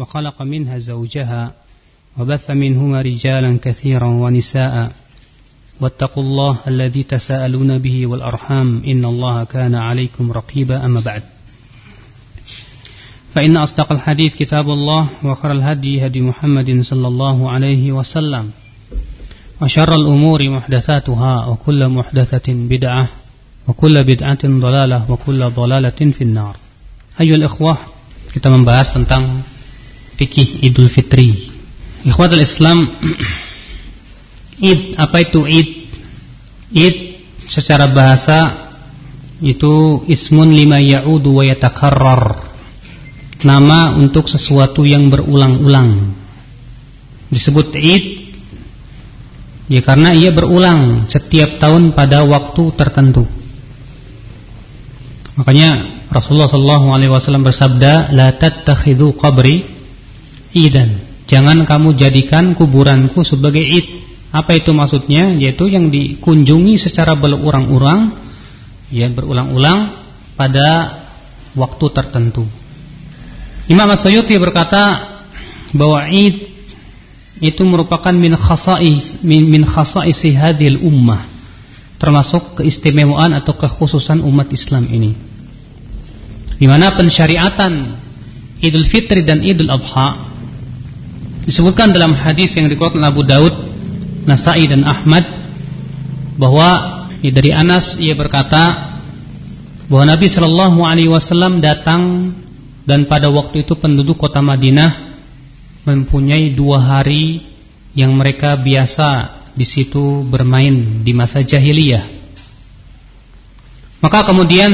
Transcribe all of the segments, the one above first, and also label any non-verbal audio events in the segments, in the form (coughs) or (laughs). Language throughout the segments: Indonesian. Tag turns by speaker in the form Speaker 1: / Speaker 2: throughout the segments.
Speaker 1: وخلق منها زوجها وبث منهما رجالا كثيرا ونساء. واتقوا الله الذي تساءلون به والأرحام. إن الله كان عليكم رقيبا. أما بعد. فإن أصدق الحديث كتاب الله وخر الهدي هدي محمد صلى الله عليه وسلم. وشر الأمور محدثاتها وكل محدثة بدعة وكل بدعة ضلالة وكل ضلالة في النار. أيها الإخوة kita membahas tentang fikih Idul Fitri. Ikhwatul Islam, (clears throat) Id apa itu Id? Id secara bahasa itu ismun lima ya'udu wa yatakarrar. Nama untuk sesuatu yang berulang-ulang. Disebut Id ya karena ia berulang setiap tahun pada waktu tertentu. Makanya Rasulullah Shallallahu Alaihi Wasallam bersabda, "La tattakhidhu qabri idan." Jangan kamu jadikan kuburanku sebagai id. Apa itu maksudnya? Yaitu yang dikunjungi secara berulang-ulang, ya berulang-ulang pada waktu tertentu. Imam As-Suyuti berkata bahwa id itu merupakan min khasa'is min, min khasa'isi hadhil ummah termasuk keistimewaan atau kekhususan umat Islam ini di mana pensyariatan Idul Fitri dan Idul Adha disebutkan dalam hadis yang dikeluarkan Abu Daud, Nasai dan Ahmad bahwa ya, dari Anas ia berkata bahwa Nabi Shallallahu Alaihi Wasallam datang dan pada waktu itu penduduk kota Madinah mempunyai dua hari yang mereka biasa di situ bermain di masa jahiliyah. Maka kemudian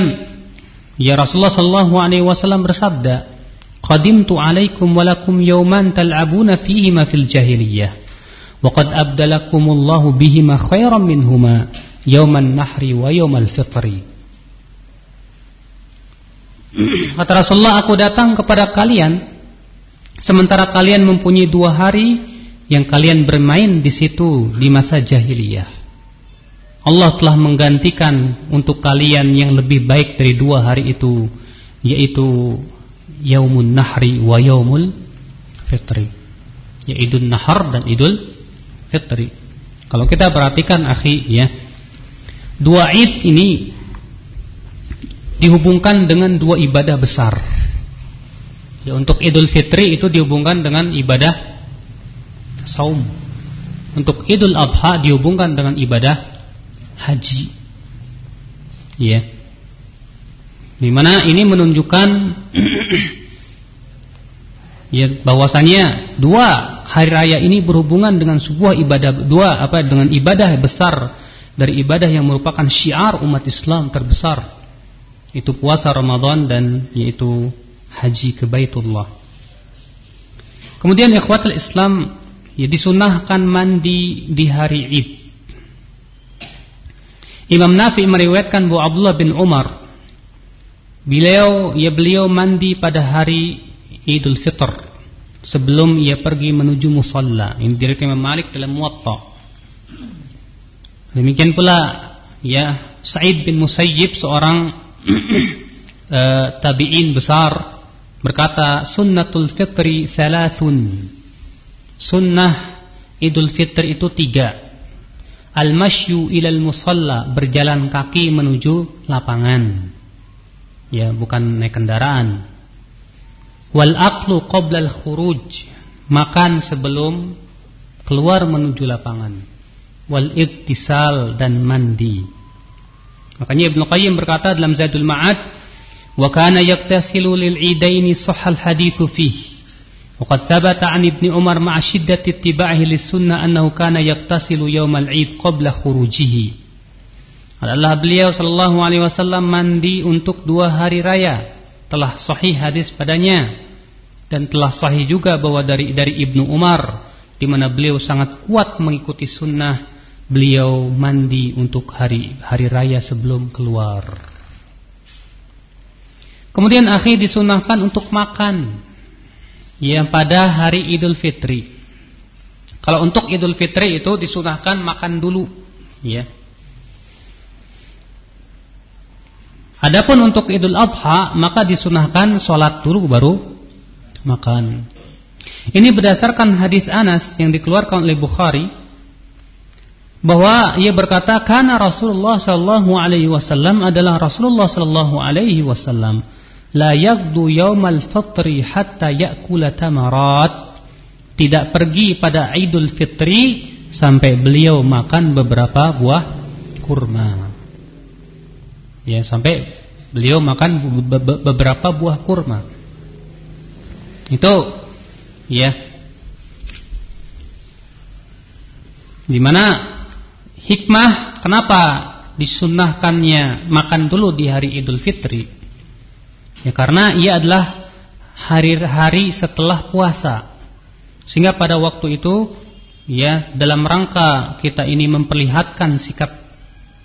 Speaker 1: Ya Rasulullah sallallahu alaihi wasallam bersabda, "Qadimtu alaikum wa lakum yawman tal'abuna fihi ma fil jahiliyah, abdalakumullahu bihi ma khairan minhuma, yawman nahri wa yawmal fitri." Kata Rasulullah, aku datang kepada kalian sementara kalian mempunyai dua hari yang kalian bermain di situ di masa jahiliyah. Allah telah menggantikan untuk kalian yang lebih baik dari dua hari itu yaitu Yaumun Nahri wa Yaumul Fitri yaitu Nahar dan Idul Fitri kalau kita perhatikan akhi ya dua id ini dihubungkan dengan dua ibadah besar ya untuk Idul Fitri itu dihubungkan dengan ibadah saum untuk Idul Adha dihubungkan dengan ibadah haji. Ya. Di mana ini menunjukkan (clears throat) ya bahwasanya dua hari raya ini berhubungan dengan sebuah ibadah dua apa dengan ibadah besar dari ibadah yang merupakan syiar umat Islam terbesar itu puasa Ramadan dan yaitu haji ke Baitullah. Kemudian ikhwatul Islam ya disunahkan mandi di hari Id. Imam Nafi meriwayatkan bahwa Abdullah bin Umar beliau ya beliau mandi pada hari Idul Fitr sebelum ia pergi menuju musalla. Ini diriwayatkan Imam Malik dalam Muwatta. Demikian pula ya Sa'id bin Musayyib seorang uh, (clears throat) tabi'in besar berkata sunnatul fitri thalathun. Sunnah Idul Fitr itu tiga al-masyu ilal musalla berjalan kaki menuju lapangan ya bukan naik kendaraan wal aqlu qabla al khuruj makan sebelum keluar menuju lapangan wal ibtisal dan mandi makanya Ibnu Qayyim berkata dalam Zadul Ma'ad wa kana yaktasilu lil idaini sahal hadithu fihi وقد ثبت عن ابن عمر مع شدة اتباعه للسنة أنه كان يغتسل يوم العيد قبل خروجه adalah beliau sallallahu alaihi wasallam mandi untuk dua hari raya. Telah sahih hadis padanya. Dan telah sahih juga bahwa dari dari Ibnu Umar di mana beliau sangat kuat mengikuti sunnah beliau mandi untuk hari hari raya sebelum keluar. Kemudian akhir disunahkan untuk makan. Yang pada hari Idul Fitri. Kalau untuk Idul Fitri itu disunahkan makan dulu, ya. Adapun untuk Idul Adha maka disunahkan sholat dulu baru makan. Ini berdasarkan hadis Anas yang dikeluarkan oleh Bukhari bahwa ia berkata karena Rasulullah sallallahu alaihi wasallam adalah Rasulullah sallallahu alaihi wasallam. La yaqdu yaumal fitri hatta ya'kula tamarat. Tidak pergi pada Idul Fitri sampai beliau makan beberapa buah kurma ya sampai beliau makan beberapa buah kurma itu ya di mana hikmah kenapa disunahkannya makan dulu di hari Idul Fitri? Ya karena ia adalah hari-hari setelah puasa. Sehingga pada waktu itu ya dalam rangka kita ini memperlihatkan sikap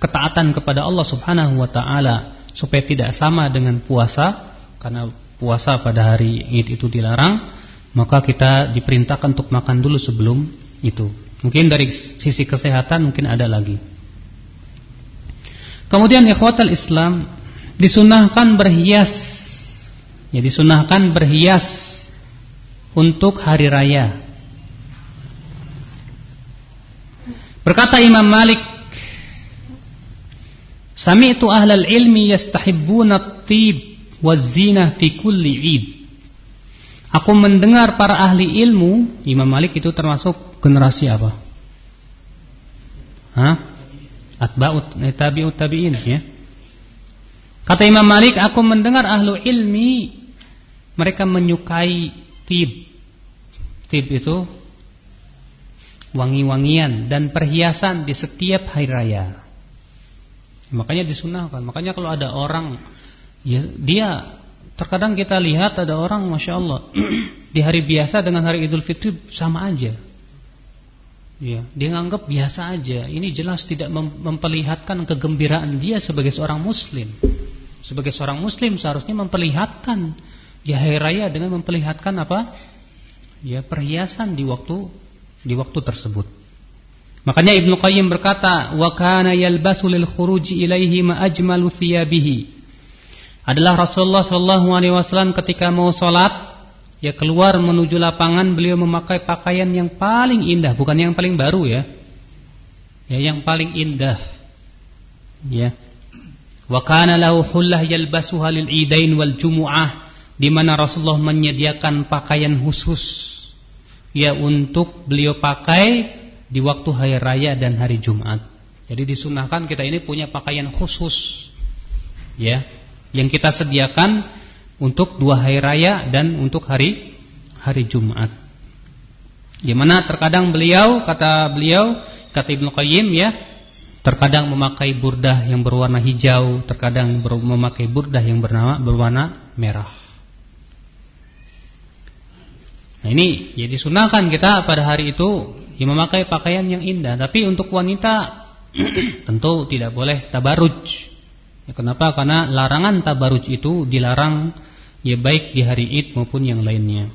Speaker 1: ketaatan kepada Allah Subhanahu wa taala supaya tidak sama dengan puasa karena puasa pada hari Id itu dilarang, maka kita diperintahkan untuk makan dulu sebelum itu. Mungkin dari sisi kesehatan mungkin ada lagi. Kemudian ikhwatal Islam disunahkan berhias. Ya disunahkan berhias untuk hari raya. Berkata Imam Malik, Sami'tu ahlal ilmi yastahibbuna at-tib waz-zina fi kulli 'id. Aku mendengar para ahli ilmu, Imam Malik itu termasuk generasi apa? Hah? Atba'ut eh, tabi'ut tabi'in ya. Kata Imam Malik, aku mendengar ahlu ilmi mereka menyukai tib. Tib itu wangi-wangian dan perhiasan di setiap hari raya. Makanya disunahkan. Makanya kalau ada orang ya dia terkadang kita lihat ada orang masya Allah (clears throat) di hari biasa dengan hari Idul Fitri sama aja. Ya, dia nganggap biasa aja. Ini jelas tidak memperlihatkan kegembiraan dia sebagai seorang muslim. Sebagai seorang muslim seharusnya memperlihatkan ya hari raya dengan memperlihatkan apa? Ya, perhiasan di waktu di waktu tersebut. Makanya Ibnu Qayyim berkata, "Wa kana yalbasu lil khuruji ilaihi ma ajmalu thiyabihi." Adalah Rasulullah sallallahu alaihi wasallam ketika mau salat ya keluar menuju lapangan beliau memakai pakaian yang paling indah, bukan yang paling baru ya. Ya, yang paling indah. Ya. Wa kana lahu hullah yalbasuha lil idain wal jumu'ah di mana Rasulullah menyediakan pakaian khusus ya untuk beliau pakai di waktu hari raya dan hari Jumat. Jadi disunahkan kita ini punya pakaian khusus ya yang kita sediakan untuk dua hari raya dan untuk hari hari Jumat. Di mana terkadang beliau kata beliau kata Ibnu Qayyim ya terkadang memakai burdah yang berwarna hijau, terkadang memakai burdah yang bernama berwarna merah. Nah ini ya disunahkan kita pada hari itu ya memakai pakaian yang indah. Tapi untuk wanita (clears throat) tentu tidak boleh tabaruj. Ya, kenapa? Karena larangan tabaruj itu dilarang ya baik di hari Id maupun yang lainnya.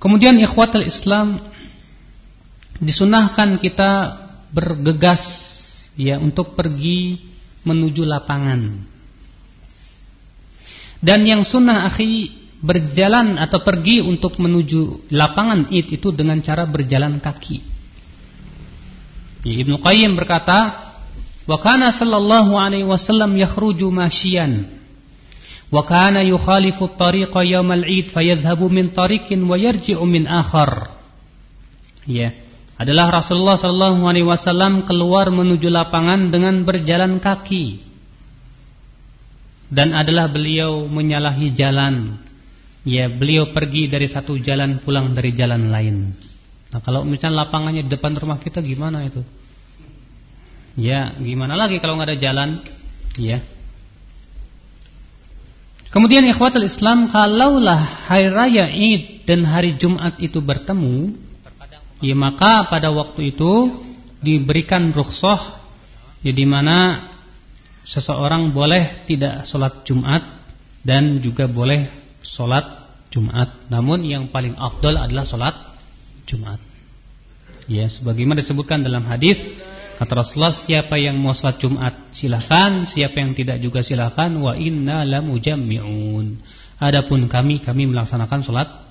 Speaker 1: Kemudian ikhwatul Islam disunahkan kita bergegas ya untuk pergi menuju lapangan. Dan yang sunnah akhi berjalan atau pergi untuk menuju lapangan Id itu dengan cara berjalan kaki. Ibnu Qayyim berkata, "Wa kana sallallahu alaihi wasallam yakhruju masyian." wa kana yukhalifu at-tariqa yawm al-'id fayadhhabu min tariqin wa yarji'u min akhar ya adalah Rasulullah sallallahu alaihi wasallam keluar menuju lapangan dengan berjalan kaki dan adalah beliau menyalahi jalan ya beliau pergi dari satu jalan pulang dari jalan lain. Nah kalau misalnya lapangannya di depan rumah kita gimana itu? Ya gimana lagi kalau nggak ada jalan? Ya. Kemudian ikhwatul Islam kalaulah hari raya Id dan hari Jumat itu bertemu, ya maka pada waktu itu diberikan rukhsah ya di mana seseorang boleh tidak sholat Jumat dan juga boleh sholat Jumat. Namun yang paling afdol adalah sholat Jumat. Ya, sebagaimana disebutkan dalam hadis Kata Rasulullah siapa yang mau salat Jumat silahkan Siapa yang tidak juga silahkan Wa inna lamujammi'un Adapun kami, kami melaksanakan salat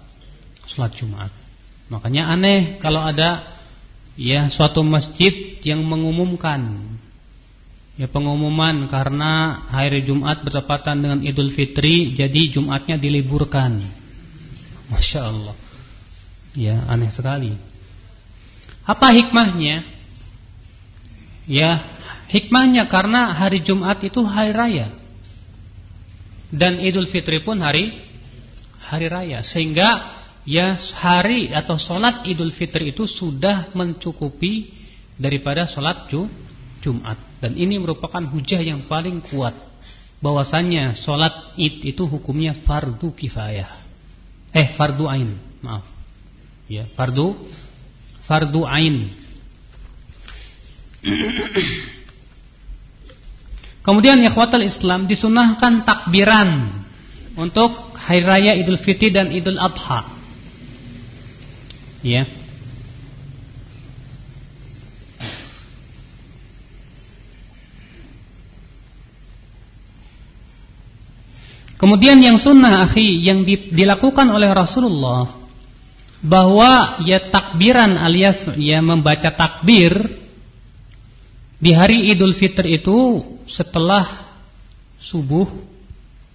Speaker 1: sholat Jumat. Makanya aneh kalau ada ya suatu masjid yang mengumumkan ya pengumuman karena hari Jumat bertepatan dengan Idul Fitri jadi Jumatnya diliburkan. Masya Allah. Ya aneh sekali. Apa hikmahnya? Ya hikmahnya karena hari Jumat itu hari raya dan Idul Fitri pun hari hari raya sehingga ya hari atau sholat Idul Fitri itu sudah mencukupi daripada sholat Jumat dan ini merupakan hujah yang paling kuat. Bahwasannya sholat id itu hukumnya fardu kifayah. Eh fardu ain. Maaf. Ya fardu fardu ain. Kemudian ikhwatul Islam disunahkan takbiran untuk hari raya Idul Fitri dan Idul Adha. Ya. Kemudian yang sunnah akhi yang dilakukan oleh Rasulullah bahwa ya takbiran alias ya membaca takbir di hari Idul Fitri itu setelah subuh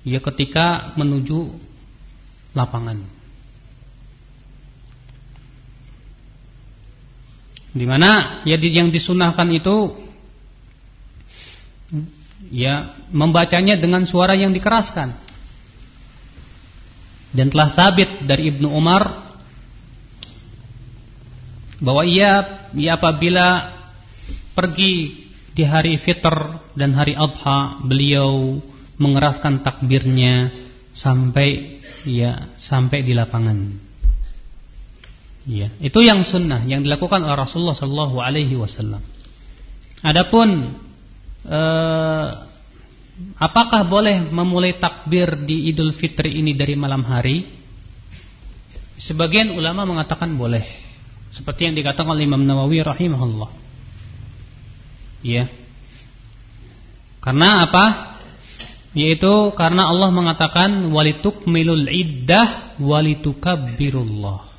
Speaker 1: ya ketika menuju lapangan. Di mana ya yang disunahkan itu ya membacanya dengan suara yang dikeraskan. Dan telah sabit dari Ibnu Umar bahwa ia ia apabila pergi di hari fitr dan hari adha beliau mengeraskan takbirnya sampai ya sampai di lapangan. Ya, itu yang sunnah yang dilakukan oleh Rasulullah Shallallahu Alaihi Wasallam. Adapun eh, apakah boleh memulai takbir di Idul Fitri ini dari malam hari? Sebagian ulama mengatakan boleh, seperti yang dikatakan oleh Imam Nawawi rahimahullah. Ya. Karena apa? Yaitu karena Allah mengatakan walitukmilul iddah walitukabbirullah.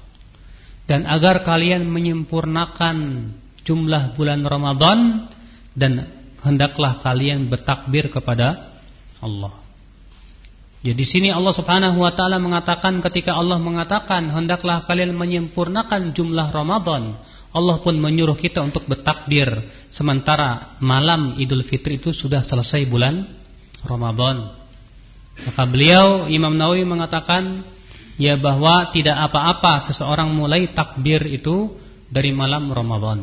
Speaker 1: Dan agar kalian menyempurnakan jumlah bulan Ramadan dan hendaklah kalian bertakbir kepada Allah. Jadi di sini Allah Subhanahu wa taala mengatakan ketika Allah mengatakan hendaklah kalian menyempurnakan jumlah Ramadan Allah pun menyuruh kita untuk bertakbir sementara malam Idul Fitri itu sudah selesai bulan Ramadan. Maka beliau Imam Nawawi mengatakan ya bahwa tidak apa-apa seseorang mulai takbir itu dari malam Ramadan.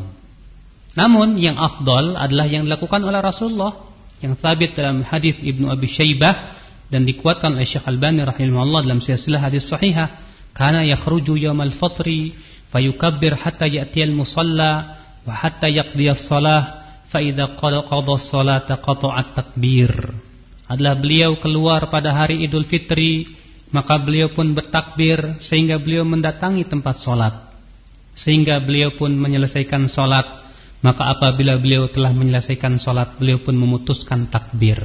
Speaker 1: Namun yang afdal adalah yang dilakukan oleh Rasulullah yang sabit dalam hadis Ibnu Abi Syaibah dan dikuatkan oleh Syekh Albani rahimahullah dalam silsilah hadis sahihah. Kana yakhruju yaumal fitri fayukabbir hatta ya'tiyal musalla wa hatta yaqdiyas salah fa idza qada as-salata qata'at takbir. Adalah beliau keluar pada hari Idul Fitri maka beliau pun bertakbir sehingga beliau mendatangi tempat solat sehingga beliau pun menyelesaikan solat maka apabila beliau telah menyelesaikan solat beliau pun memutuskan takbir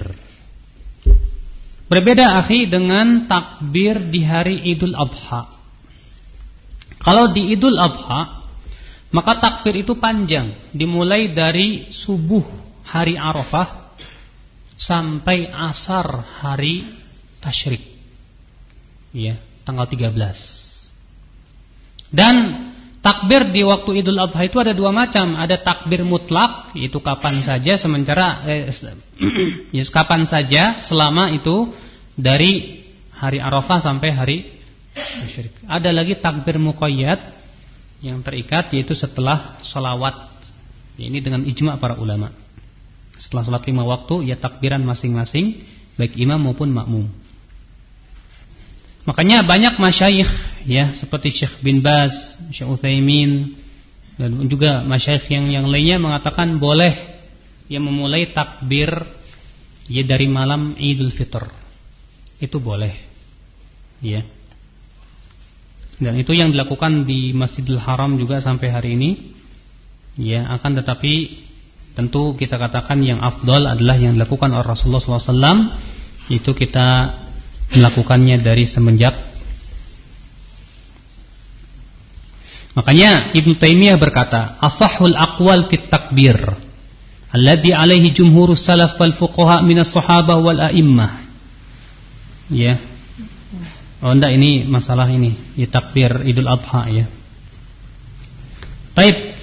Speaker 1: berbeda akhi dengan takbir di hari Idul Adha kalau di Idul Adha maka takbir itu panjang, dimulai dari subuh hari Arafah sampai asar hari tasyrik. Ya, tanggal 13. Dan takbir di waktu Idul Adha itu ada dua macam, ada takbir mutlak yaitu kapan saja sementara eh, (clears throat) kapan saja selama itu dari hari Arafah sampai hari Syirik. Ada lagi takbir muqayyad yang terikat yaitu setelah salawat. Ini dengan ijma para ulama. Setelah salat lima waktu ya takbiran masing-masing baik imam maupun makmum. Makanya banyak masyayikh ya seperti Syekh bin Baz, Syekh Utsaimin dan juga masyayikh yang yang lainnya mengatakan boleh yang memulai takbir ya dari malam Idul Fitr. Itu boleh. Ya. Dan itu yang dilakukan di Masjidil Haram juga sampai hari ini. Ya, akan tetapi tentu kita katakan yang afdol adalah yang dilakukan oleh Rasulullah SAW. Itu kita melakukannya dari semenjak Makanya Ibn Taimiyah berkata, "Asahul aqwal fit takbir alladhi alaihi jumhurus salaf wal fuqaha min as-sahabah wal a'immah." Ya. Oh enggak ini masalah ini, ya takbir Idul Adha ya. Baik.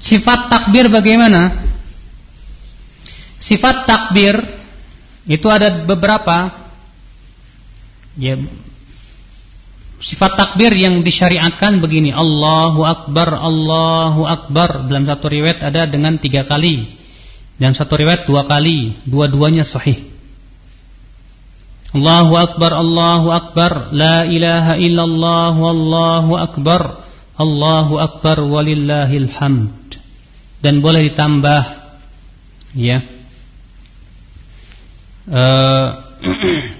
Speaker 1: Sifat takbir bagaimana? Sifat takbir itu ada beberapa ya Sifat takbir yang disyariatkan begini Allahu Akbar, Allahu Akbar. Dalam satu riwayat ada dengan tiga kali. Dalam satu riwayat dua kali Dua-duanya sahih. Allahu Akbar, Allahu Akbar La ilaha illallah Allahu Akbar Allahu Akbar walillahil hamd. Dan boleh ditambah Ya uh,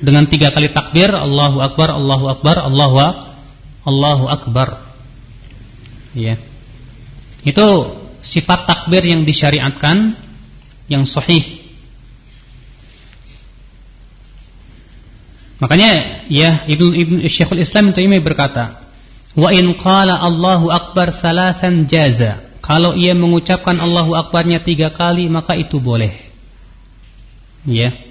Speaker 1: dengan tiga kali takbir Allahu Akbar, Allahu Akbar, Allahu Allahu Akbar. Ya. Itu sifat takbir yang disyariatkan yang sahih. Makanya ya Ibnu Ibnu Syekhul Islam Taimiyah berkata, "Wa in qala Allahu Akbar salasan jaza." Kalau ia mengucapkan Allahu Akbarnya tiga kali maka itu boleh. Ya.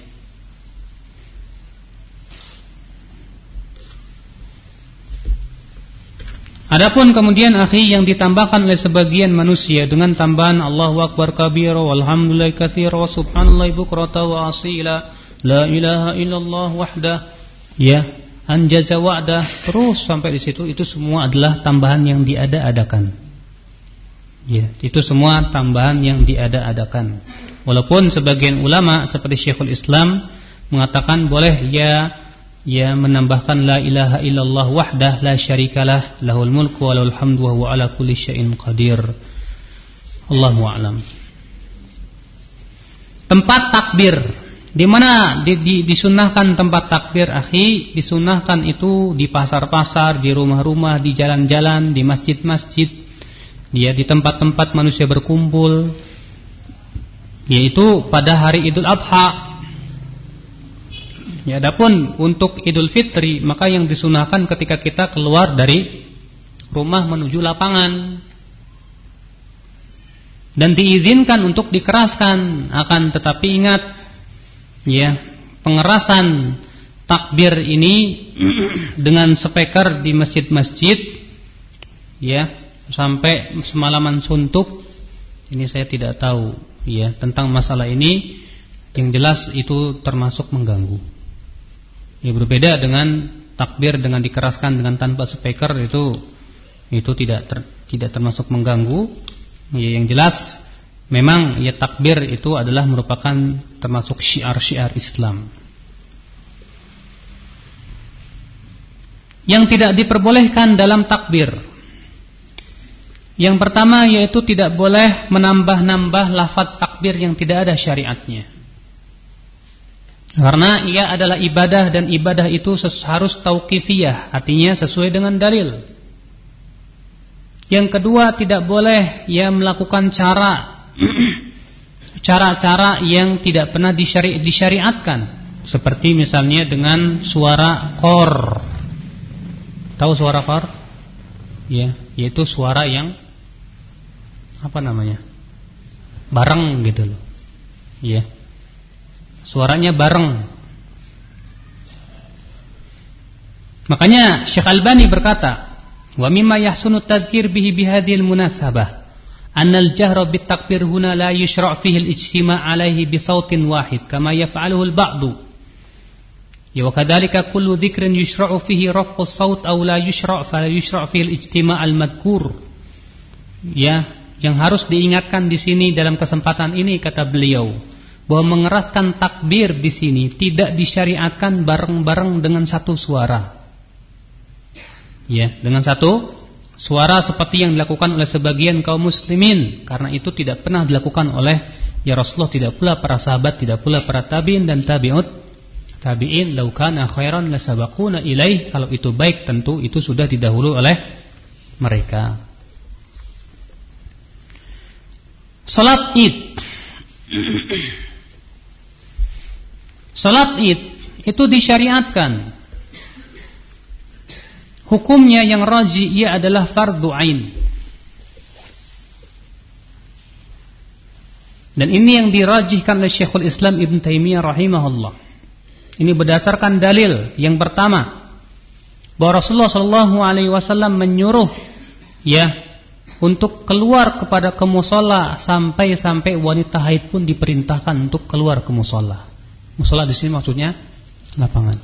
Speaker 1: Adapun kemudian akhi yang ditambahkan oleh sebagian manusia dengan tambahan Allahu Akbar kabira walhamdulillah katsira wa subhanallah bukrata wa asila la ilaha illallah wahdah ya anjaza wa'dah terus sampai di situ itu semua adalah tambahan yang diada-adakan. Ya, itu semua tambahan yang diada-adakan. Walaupun sebagian ulama seperti Syekhul Islam mengatakan boleh ya ya menambahkan la ilaha illallah wahdah la syarikalah lahul mulku wa lahul hamdu wa huwa ala kulli syai'in qadir. Allahu a'lam. Tempat takbir. Di mana? Di, di, disunahkan tempat takbir akhi. Disunahkan itu di pasar-pasar di rumah-rumah di jalan-jalan di masjid-masjid. Dia di tempat-tempat manusia berkumpul. Yaitu pada hari Idul Adha Ya, adapun untuk Idul Fitri maka yang disunahkan ketika kita keluar dari rumah menuju lapangan. Dan diizinkan untuk dikeraskan. Akan tetapi ingat ya pengerasan takbir ini (clears throat) dengan speaker di masjid-masjid ya sampai semalaman suntuk ini saya tidak tahu ya tentang masalah ini. Yang jelas itu termasuk mengganggu Ya berbeda dengan takbir dengan dikeraskan dengan tanpa speaker itu itu tidak ter, tidak termasuk mengganggu. Ya, yang jelas memang ya takbir itu adalah merupakan termasuk syiar-syiar Islam. Yang tidak diperbolehkan dalam takbir. Yang pertama yaitu tidak boleh menambah-nambah lafaz takbir yang tidak ada syariatnya. Karena ia adalah ibadah dan ibadah itu harus tauqifiyah, artinya sesuai dengan dalil. Yang kedua tidak boleh ia melakukan cara (clears throat) cara-cara yang tidak pernah disyari disyariatkan, seperti misalnya dengan suara kor. Tahu suara kor? Ya, yaitu suara yang apa namanya? Bareng gitu loh. Ya Suaranya bareng. Makanya Syekh Albani berkata, "Wa mimma yahsunu tadhkir bihi bihadhil munasabah annal jahra bitakbir huna la yushra' fihi al-ijtima' alaihi bi sautin wahid kama yaf'aluhu al-ba'du." Ya wa kadzalika kullu dzikrin yushra'u fihi raf'u saut aw la yushra'u fala yushra'u fihi al-ijtima' al-madhkur. Ya, yang harus diingatkan di sini dalam kesempatan ini kata beliau bahwa mengeraskan takbir di sini tidak disyariatkan bareng-bareng dengan satu suara. Ya, dengan satu suara seperti yang dilakukan oleh sebagian kaum muslimin. Karena itu tidak pernah dilakukan oleh ya Rasulullah tidak pula para sahabat tidak pula para tabiin dan tabiut. Tabiin laukana khairan lasabaquna ilaih. Kalau itu baik tentu itu sudah didahului oleh mereka. Salat Id Salat id itu disyariatkan. hukumnya yang raji ia adalah fardu ain. Dan ini yang dirajihkan oleh Syekhul Islam Ibn Taimiyah rahimahullah. Ini berdasarkan dalil yang pertama bahwa Rasulullah Shallallahu Alaihi Wasallam menyuruh ya untuk keluar kepada kemusola sampai-sampai wanita haid pun diperintahkan untuk keluar ke musola. Musola di sini maksudnya lapangan.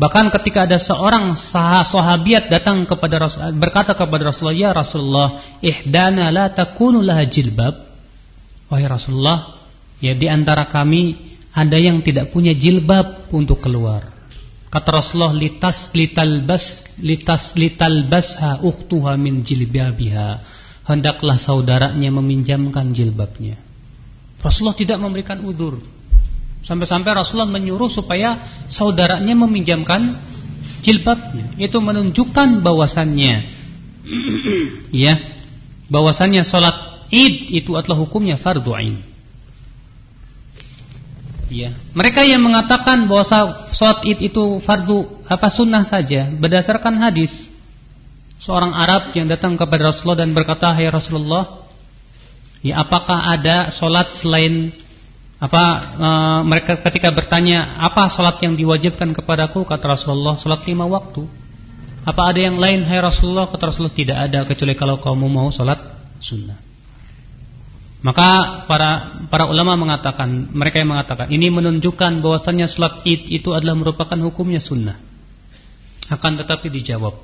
Speaker 1: Bahkan ketika ada seorang sahabiat datang kepada Rasul berkata kepada Rasulullah, "Ya Rasulullah, ihdana la takunu laha jilbab." Wahai Rasulullah, ya di antara kami ada yang tidak punya jilbab untuk keluar. Kata Rasulullah litas litalbas litas litalbasha ukhtuha min jilbabiha. Hendaklah saudaranya meminjamkan jilbabnya. Rasulullah tidak memberikan udur. Sampai-sampai Rasulullah menyuruh supaya saudaranya meminjamkan jilbabnya. Itu menunjukkan bahwasannya (clears throat) ya, bahwasannya salat Id itu adalah hukumnya fardu ain. Ya. Mereka yang mengatakan bahwa sholat id itu fardu apa sunnah saja berdasarkan hadis seorang Arab yang datang kepada Rasulullah dan berkata, "Hai Rasulullah, ya apakah ada sholat selain apa e, mereka ketika bertanya apa sholat yang diwajibkan kepadaku kata Rasulullah sholat lima waktu apa ada yang lain hai Rasulullah kata Rasulullah tidak ada kecuali kalau kamu mau sholat sunnah maka para para ulama mengatakan, mereka yang mengatakan ini menunjukkan bahwasannya salat Id itu adalah merupakan hukumnya sunnah. Akan tetapi dijawab,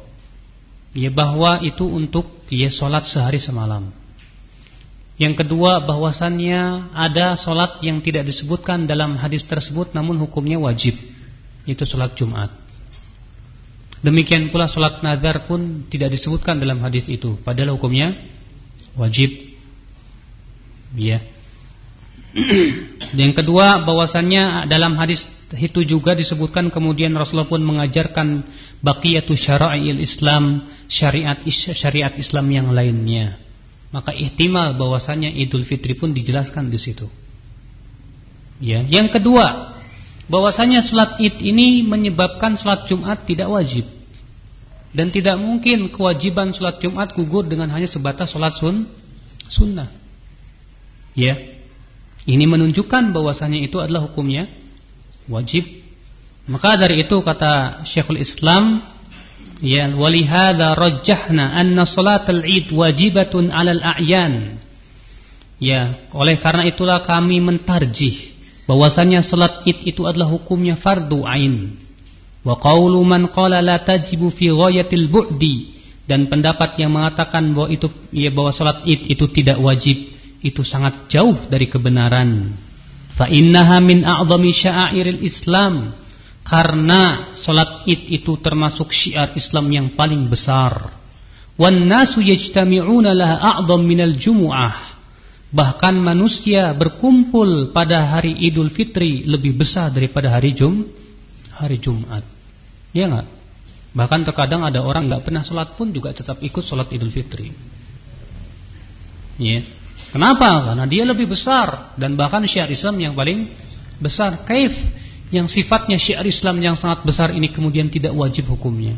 Speaker 1: ya bahwa itu untuk ya salat sehari semalam. Yang kedua bahwasannya ada salat yang tidak disebutkan dalam hadis tersebut namun hukumnya wajib, itu salat Jumat. Demikian pula salat nazar pun tidak disebutkan dalam hadis itu, padahal hukumnya wajib Ya. Yang kedua bahwasannya dalam hadis itu juga disebutkan kemudian Rasulullah pun mengajarkan baqiyatu syara'il Islam, syariat syariat Islam yang lainnya. Maka ihtimal bahwasannya Idul Fitri pun dijelaskan di situ. Ya, yang kedua, bahwasanya salat Id ini menyebabkan salat Jumat tidak wajib. Dan tidak mungkin kewajiban salat Jumat gugur dengan hanya sebatas salat sun sunnah. Ya. Ini menunjukkan bahwasanya itu adalah hukumnya wajib. Maka dari itu kata Syekhul Islam ya walihada rajjahna anna salatal id wajibatun 'alal a'yan. Ya, oleh karena itulah kami mentarjih bahwasanya salat id itu adalah hukumnya fardu ain. Wa qaulu man qala la tajibu fi ghayatil bu'di dan pendapat yang mengatakan bahwa itu ya bahwa salat id itu tidak wajib itu sangat jauh dari kebenaran. Fa innaha min a'zami sya'airil Islam. Karena salat Id itu termasuk syiar Islam yang paling besar. Wan nasu yajtami'una laha a'zam minal jumu'ah. Bahkan manusia berkumpul pada hari Idul Fitri lebih besar daripada hari Jum hari Jumat. Ya enggak? Bahkan terkadang ada orang enggak pernah sholat pun juga tetap ikut sholat Idul Fitri. Ya. Kenapa? Karena dia lebih besar dan bahkan syiar Islam yang paling besar. Kaif yang sifatnya syiar Islam yang sangat besar ini kemudian tidak wajib hukumnya.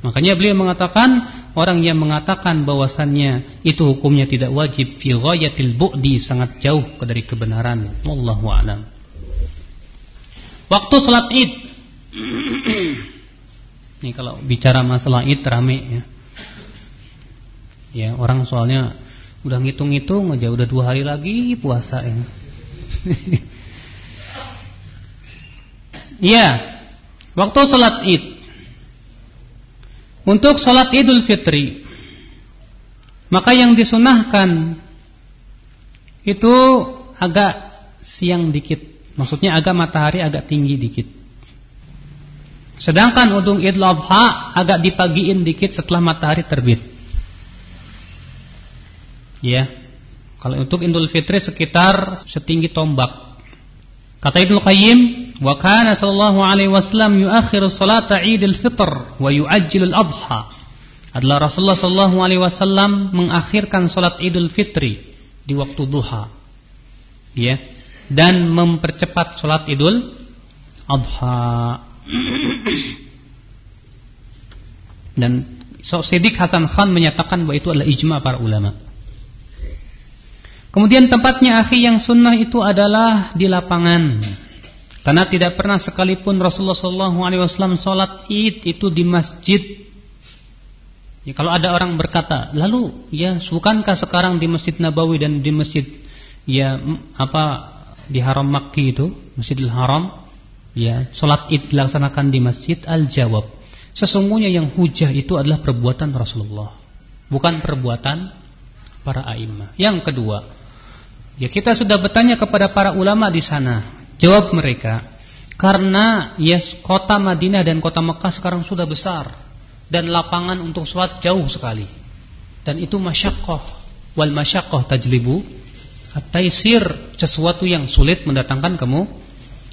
Speaker 1: Makanya beliau mengatakan orang yang mengatakan bahwasannya itu hukumnya tidak wajib fi ghayatil bu'di sangat jauh dari kebenaran. Wallahu a'lam. Waktu salat Id. (clears throat) Ini kalau bicara masalah Id rame ya. Ya, orang soalnya Udah ngitung-ngitung aja udah dua hari lagi puasa ya. (laughs) Iya. Waktu salat Id. Untuk salat Idul Fitri maka yang disunahkan itu agak siang dikit. Maksudnya agak matahari agak tinggi dikit. Sedangkan untuk Idul Adha agak dipagiin dikit setelah matahari terbit. Ya. Kalau untuk Idul Fitri sekitar setinggi tombak. Kata Ibnu Qayyim, "Wa kana sallallahu alaihi wasallam yuakhiru salata Idul Fitr wa yuajjilul Adha." Adalah Rasulullah sallallahu alaihi wasallam mengakhirkan salat Idul Fitri di waktu duha. Ya. Dan mempercepat salat Idul Adha. Dan Siddiq Hasan Khan menyatakan bahwa itu adalah ijma para ulama. Kemudian tempatnya akhi yang sunnah itu adalah di lapangan. Karena tidak pernah sekalipun Rasulullah SAW sholat id itu di masjid. Ya, kalau ada orang berkata, lalu ya bukankah sekarang di Masjid Nabawi dan di Masjid ya apa di Haram Makki itu, Masjidil Haram, ya sholat id dilaksanakan di masjid al jawab sesungguhnya yang hujah itu adalah perbuatan Rasulullah bukan perbuatan para a'immah yang kedua ya kita sudah bertanya kepada para ulama di sana jawab mereka karena yes kota Madinah dan kota Mekah sekarang sudah besar dan lapangan untuk sholat jauh sekali dan itu masyakoh wal masyakoh tajlibu at-taisir sesuatu yang sulit mendatangkan kamu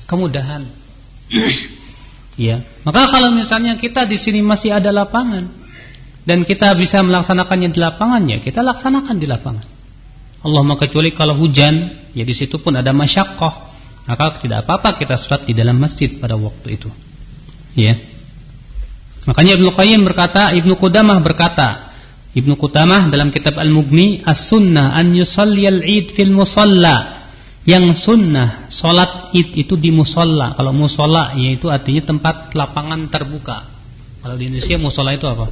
Speaker 1: kemudahan (clears throat) ya. Maka kalau misalnya kita di sini masih ada lapangan dan kita bisa melaksanakannya di lapangannya, kita laksanakan di lapangan. Allah kecuali kalau hujan, ya di situ pun ada masyakoh, maka tidak apa-apa kita sholat di dalam masjid pada waktu itu. Ya. Makanya Ibnu Qayyim berkata, Ibnu Qudamah berkata, Ibnu Qudamah dalam kitab Al-Mughni, as-sunnah an yusalliyal id fil musalla yang sunnah Sholat id itu di musola Kalau musola yaitu artinya tempat lapangan terbuka Kalau di Indonesia musola itu apa?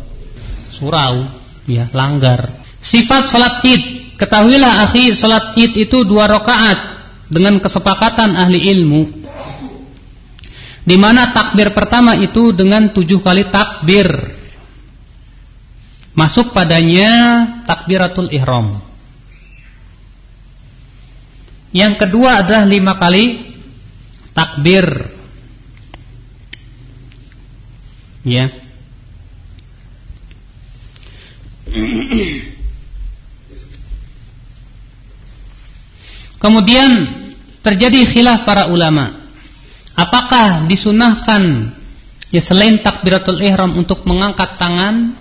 Speaker 1: Surau ya Langgar Sifat sholat id Ketahuilah akhi sholat id itu dua rakaat Dengan kesepakatan ahli ilmu di mana takbir pertama itu dengan tujuh kali takbir Masuk padanya takbiratul ihram yang kedua adalah lima kali takbir. Ya. (clears throat) Kemudian terjadi khilaf para ulama. Apakah disunahkan ya selain takbiratul ihram untuk mengangkat tangan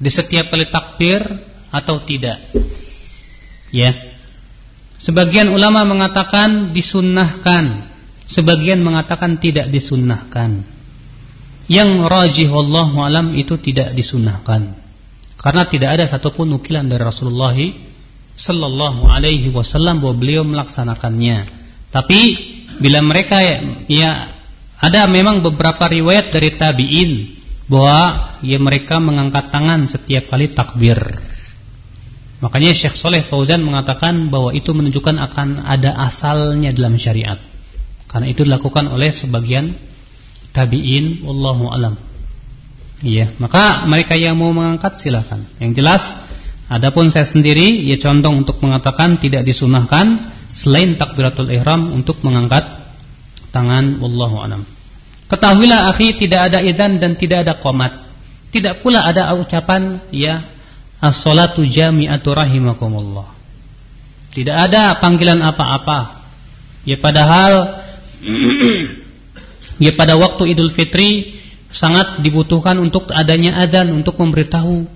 Speaker 1: di setiap kali takbir atau tidak? Ya. Sebagian ulama mengatakan disunnahkan, sebagian mengatakan tidak disunnahkan. Yang rajih wallahu alam itu tidak disunnahkan. Karena tidak ada satupun nukilan dari Rasulullah sallallahu alaihi wasallam bahwa beliau melaksanakannya. Tapi bila mereka ya, ya ada memang beberapa riwayat dari tabi'in bahwa ya mereka mengangkat tangan setiap kali takbir. Makanya Syekh Soleh Fauzan mengatakan bahwa itu menunjukkan akan ada asalnya dalam syariat. Karena itu dilakukan oleh sebagian tabi'in wallahu alam. Iya, maka mereka yang mau mengangkat silakan. Yang jelas adapun saya sendiri ya condong untuk mengatakan tidak disunahkan selain takbiratul ihram untuk mengangkat tangan wallahu alam. Ketahuilah akhi tidak ada idan dan tidak ada qomat. Tidak pula ada ucapan ya As-salatu jami'atu rahimakumullah. Tidak ada panggilan apa-apa. Ya padahal (clears throat) ya pada waktu Idul Fitri sangat dibutuhkan untuk adanya adzan untuk memberitahu.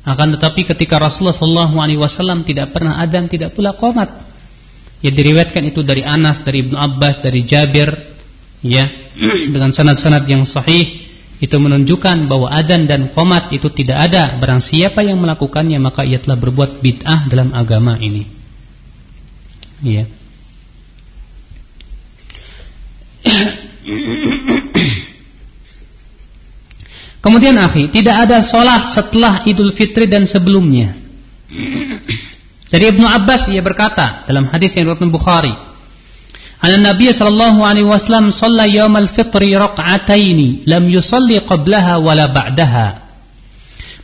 Speaker 1: Akan tetapi ketika Rasulullah wasallam tidak pernah adzan, tidak pula qomat. Ya diriwayatkan itu dari Anas, dari Ibnu Abbas, dari Jabir, ya. (clears throat) Dengan sanad-sanad yang sahih itu menunjukkan bahwa adzan dan qomat itu tidak ada. Barang siapa yang melakukannya maka ia telah berbuat bid'ah dalam agama ini. Iya (clears throat) (clears throat) Kemudian akhi, tidak ada solat setelah Idul Fitri dan sebelumnya. Dari Ibnu Abbas ia berkata dalam hadis yang diriwayatkan Bukhari, An Nabi sallallahu alaihi wasallam shalla yaumal fitri raq'ataini lam yusalli qablaha wala ba'daha.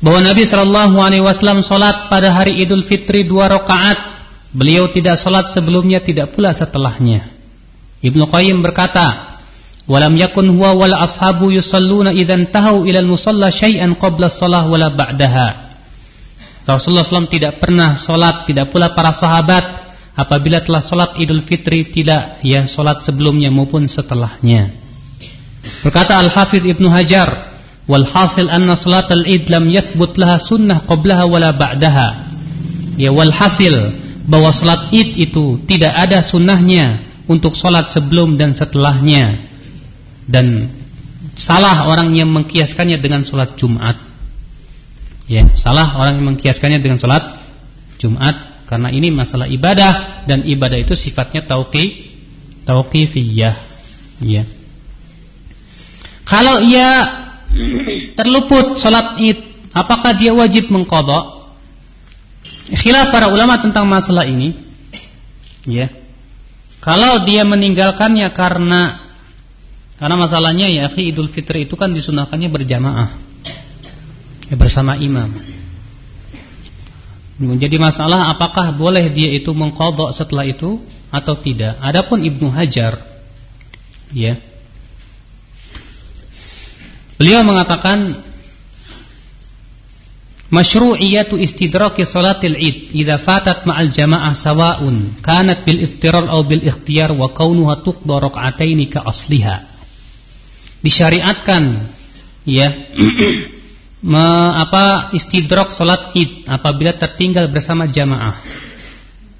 Speaker 1: Bahwa Nabi sallallahu alaihi wasallam salat pada hari Idul Fitri dua rakaat. Beliau tidak salat sebelumnya tidak pula setelahnya. Ibnu Qayyim berkata, "Walam yakun huwa wal ashabu yusalluna idzan tahu ila al-musalla syai'an qabla as-salah wala ba'daha." Rasulullah SAW tidak pernah salat, tidak pula para sahabat apabila telah solat idul fitri tidak ya solat sebelumnya maupun setelahnya. Berkata Al-Hafidh Ibnu Hajar, wal hasil anna salat al-id lam yathbut laha sunnah qablaha wala ba'daha. Ya wal hasil bahwa salat id itu tidak ada sunnahnya untuk solat sebelum dan setelahnya. Dan salah orang yang mengkiaskannya dengan solat Jumat. Ya, salah orang yang mengkiaskannya dengan salat Jumat karena ini masalah ibadah dan ibadah itu sifatnya tauqi tauqifiyah. Ya. Kalau ia (clears throat) terluput salat Id, apakah dia wajib mengqadha? Khilaf para ulama tentang masalah ini. Ya. Kalau dia meninggalkannya karena karena masalahnya ya akhi Idul Fitri itu kan disunahkannya berjamaah ya, bersama imam. Menjadi masalah apakah boleh dia itu mengkodok setelah itu atau tidak. Adapun Ibnu Hajar, ya, beliau mengatakan Masyru'iyatu istidraki salatil id Iza fatat ma'al jama'ah sawa'un Kanat bil iftiral atau bil ikhtiyar Wa kaunuha tuqda ka asliha Disyariatkan Ya (clears throat) me, apa istidrok salat id apabila tertinggal bersama jamaah.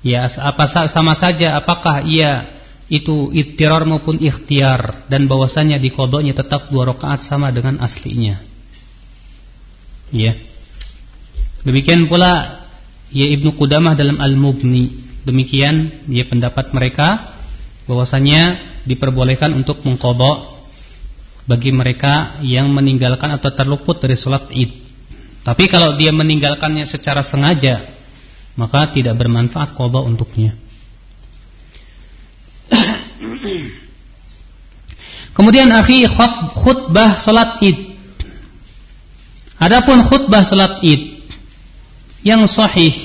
Speaker 1: Ya, apa sama saja apakah ia itu ittirar maupun ikhtiar dan bahwasanya di kodoknya tetap dua rakaat sama dengan aslinya. Ya. Demikian pula ya Ibnu Qudamah dalam Al-Mubni. Demikian ya pendapat mereka bahwasanya diperbolehkan untuk mengkodok bagi mereka yang meninggalkan atau terluput dari sholat id. Tapi kalau dia meninggalkannya secara sengaja, maka tidak bermanfaat qada untuknya. (clears throat) Kemudian akhi khutbah salat Id. Adapun khutbah salat Id yang sahih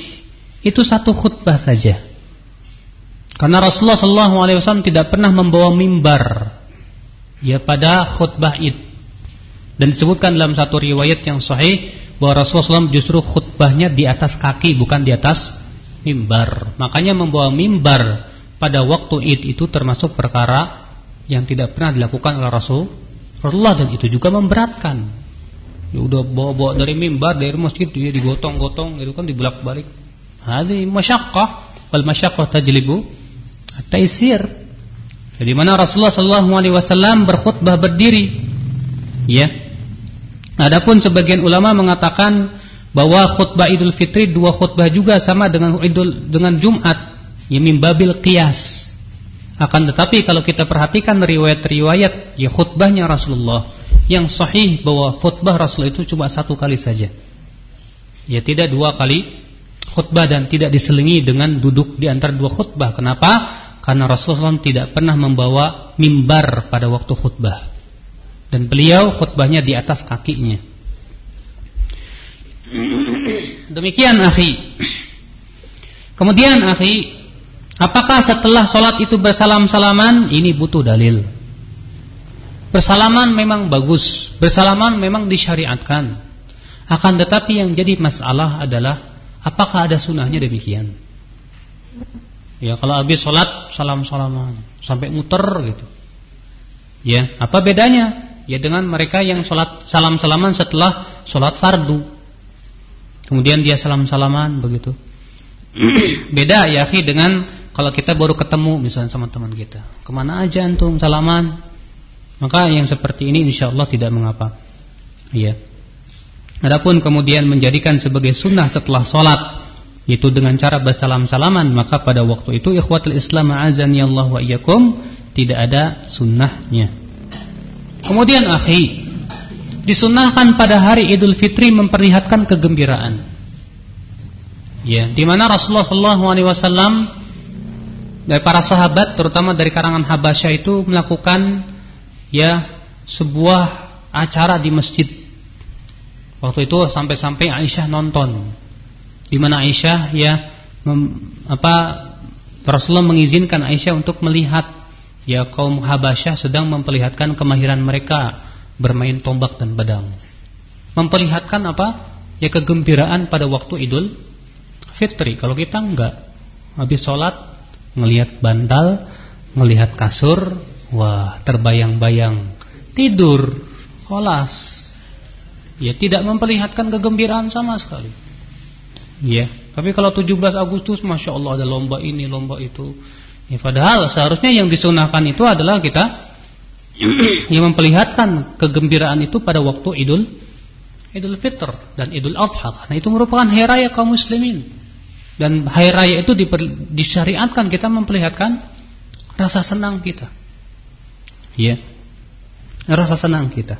Speaker 1: itu satu khutbah saja. Karena Rasulullah SAW tidak pernah membawa mimbar ya pada khutbah Id. Dan disebutkan dalam satu riwayat yang sahih bahwa Rasulullah SAW justru khutbahnya di atas kaki bukan di atas mimbar. Makanya membawa mimbar pada waktu Id itu termasuk perkara yang tidak pernah dilakukan oleh Rasul Rasulullah dan itu juga memberatkan. Ya udah bawa-bawa dari mimbar dari masjid dia digotong-gotong itu kan dibelak-balik. Hadi masyaqqah wal masyaqqah tajlibu at-taisir. Di mana Rasulullah Shallallahu Alaihi Wasallam berkhutbah berdiri. Ya. Adapun sebagian ulama mengatakan bahwa khutbah Idul Fitri dua khutbah juga sama dengan Idul dengan Jumat, ya mimbabil qiyas. Akan tetapi kalau kita perhatikan riwayat-riwayat ya khutbahnya Rasulullah yang sahih bahwa khutbah Rasul itu cuma satu kali saja. Ya tidak dua kali khutbah dan tidak diselingi dengan duduk di antara dua khutbah. Kenapa? Karena Rasulullah SAW tidak pernah membawa mimbar pada waktu khutbah. Dan beliau khutbahnya di atas kakinya. Demikian akhi. Kemudian akhi apakah setelah sholat itu bersalam-salaman? Ini butuh dalil. Bersalaman memang bagus. Bersalaman memang disyariatkan. Akan tetapi yang jadi masalah adalah apakah ada sunnahnya demikian Ya kalau habis sholat salam-salaman sampai muter gitu. Ya apa bedanya? Ya dengan mereka yang sholat salam-salaman setelah sholat fardu. Kemudian dia salam-salaman begitu. (clears throat) Beda ya khi dengan kalau kita baru ketemu misalnya sama teman kita. Ke mana aja antum salaman? Maka yang seperti ini insya Allah tidak mengapa. Ya. Adapun kemudian menjadikan sebagai sunnah setelah sholat itu dengan cara bersalam-salaman maka pada waktu itu ikhwatul Islam azani Allah wa iyyakum tidak ada sunnahnya. Kemudian akhi disunahkan pada hari Idul Fitri memperlihatkan kegembiraan. Ya, di mana Rasulullah sallallahu alaihi wasallam dari para sahabat terutama dari karangan Habasyah itu melakukan ya sebuah acara di masjid. Waktu itu sampai-sampai Aisyah nonton di mana Aisyah ya mem, apa Rasulullah mengizinkan Aisyah untuk melihat ya kaum Habasyah sedang memperlihatkan kemahiran mereka bermain tombak dan pedang. Memperlihatkan apa? Ya kegembiraan pada waktu Idul Fitri. Kalau kita enggak habis sholat ngelihat bantal, melihat kasur, wah terbayang-bayang tidur, kolas. Ya tidak memperlihatkan kegembiraan sama sekali. Ya, tapi kalau 17 Agustus Masya Allah ada lomba ini, lomba itu ya, Padahal seharusnya yang disunahkan itu adalah kita (clears throat) Yang memperlihatkan kegembiraan itu pada waktu idul Idul Fitr dan Idul Adha karena itu merupakan hari raya kaum muslimin. Dan hari raya itu diper, disyariatkan kita memperlihatkan rasa senang kita. Ya. Rasa senang kita.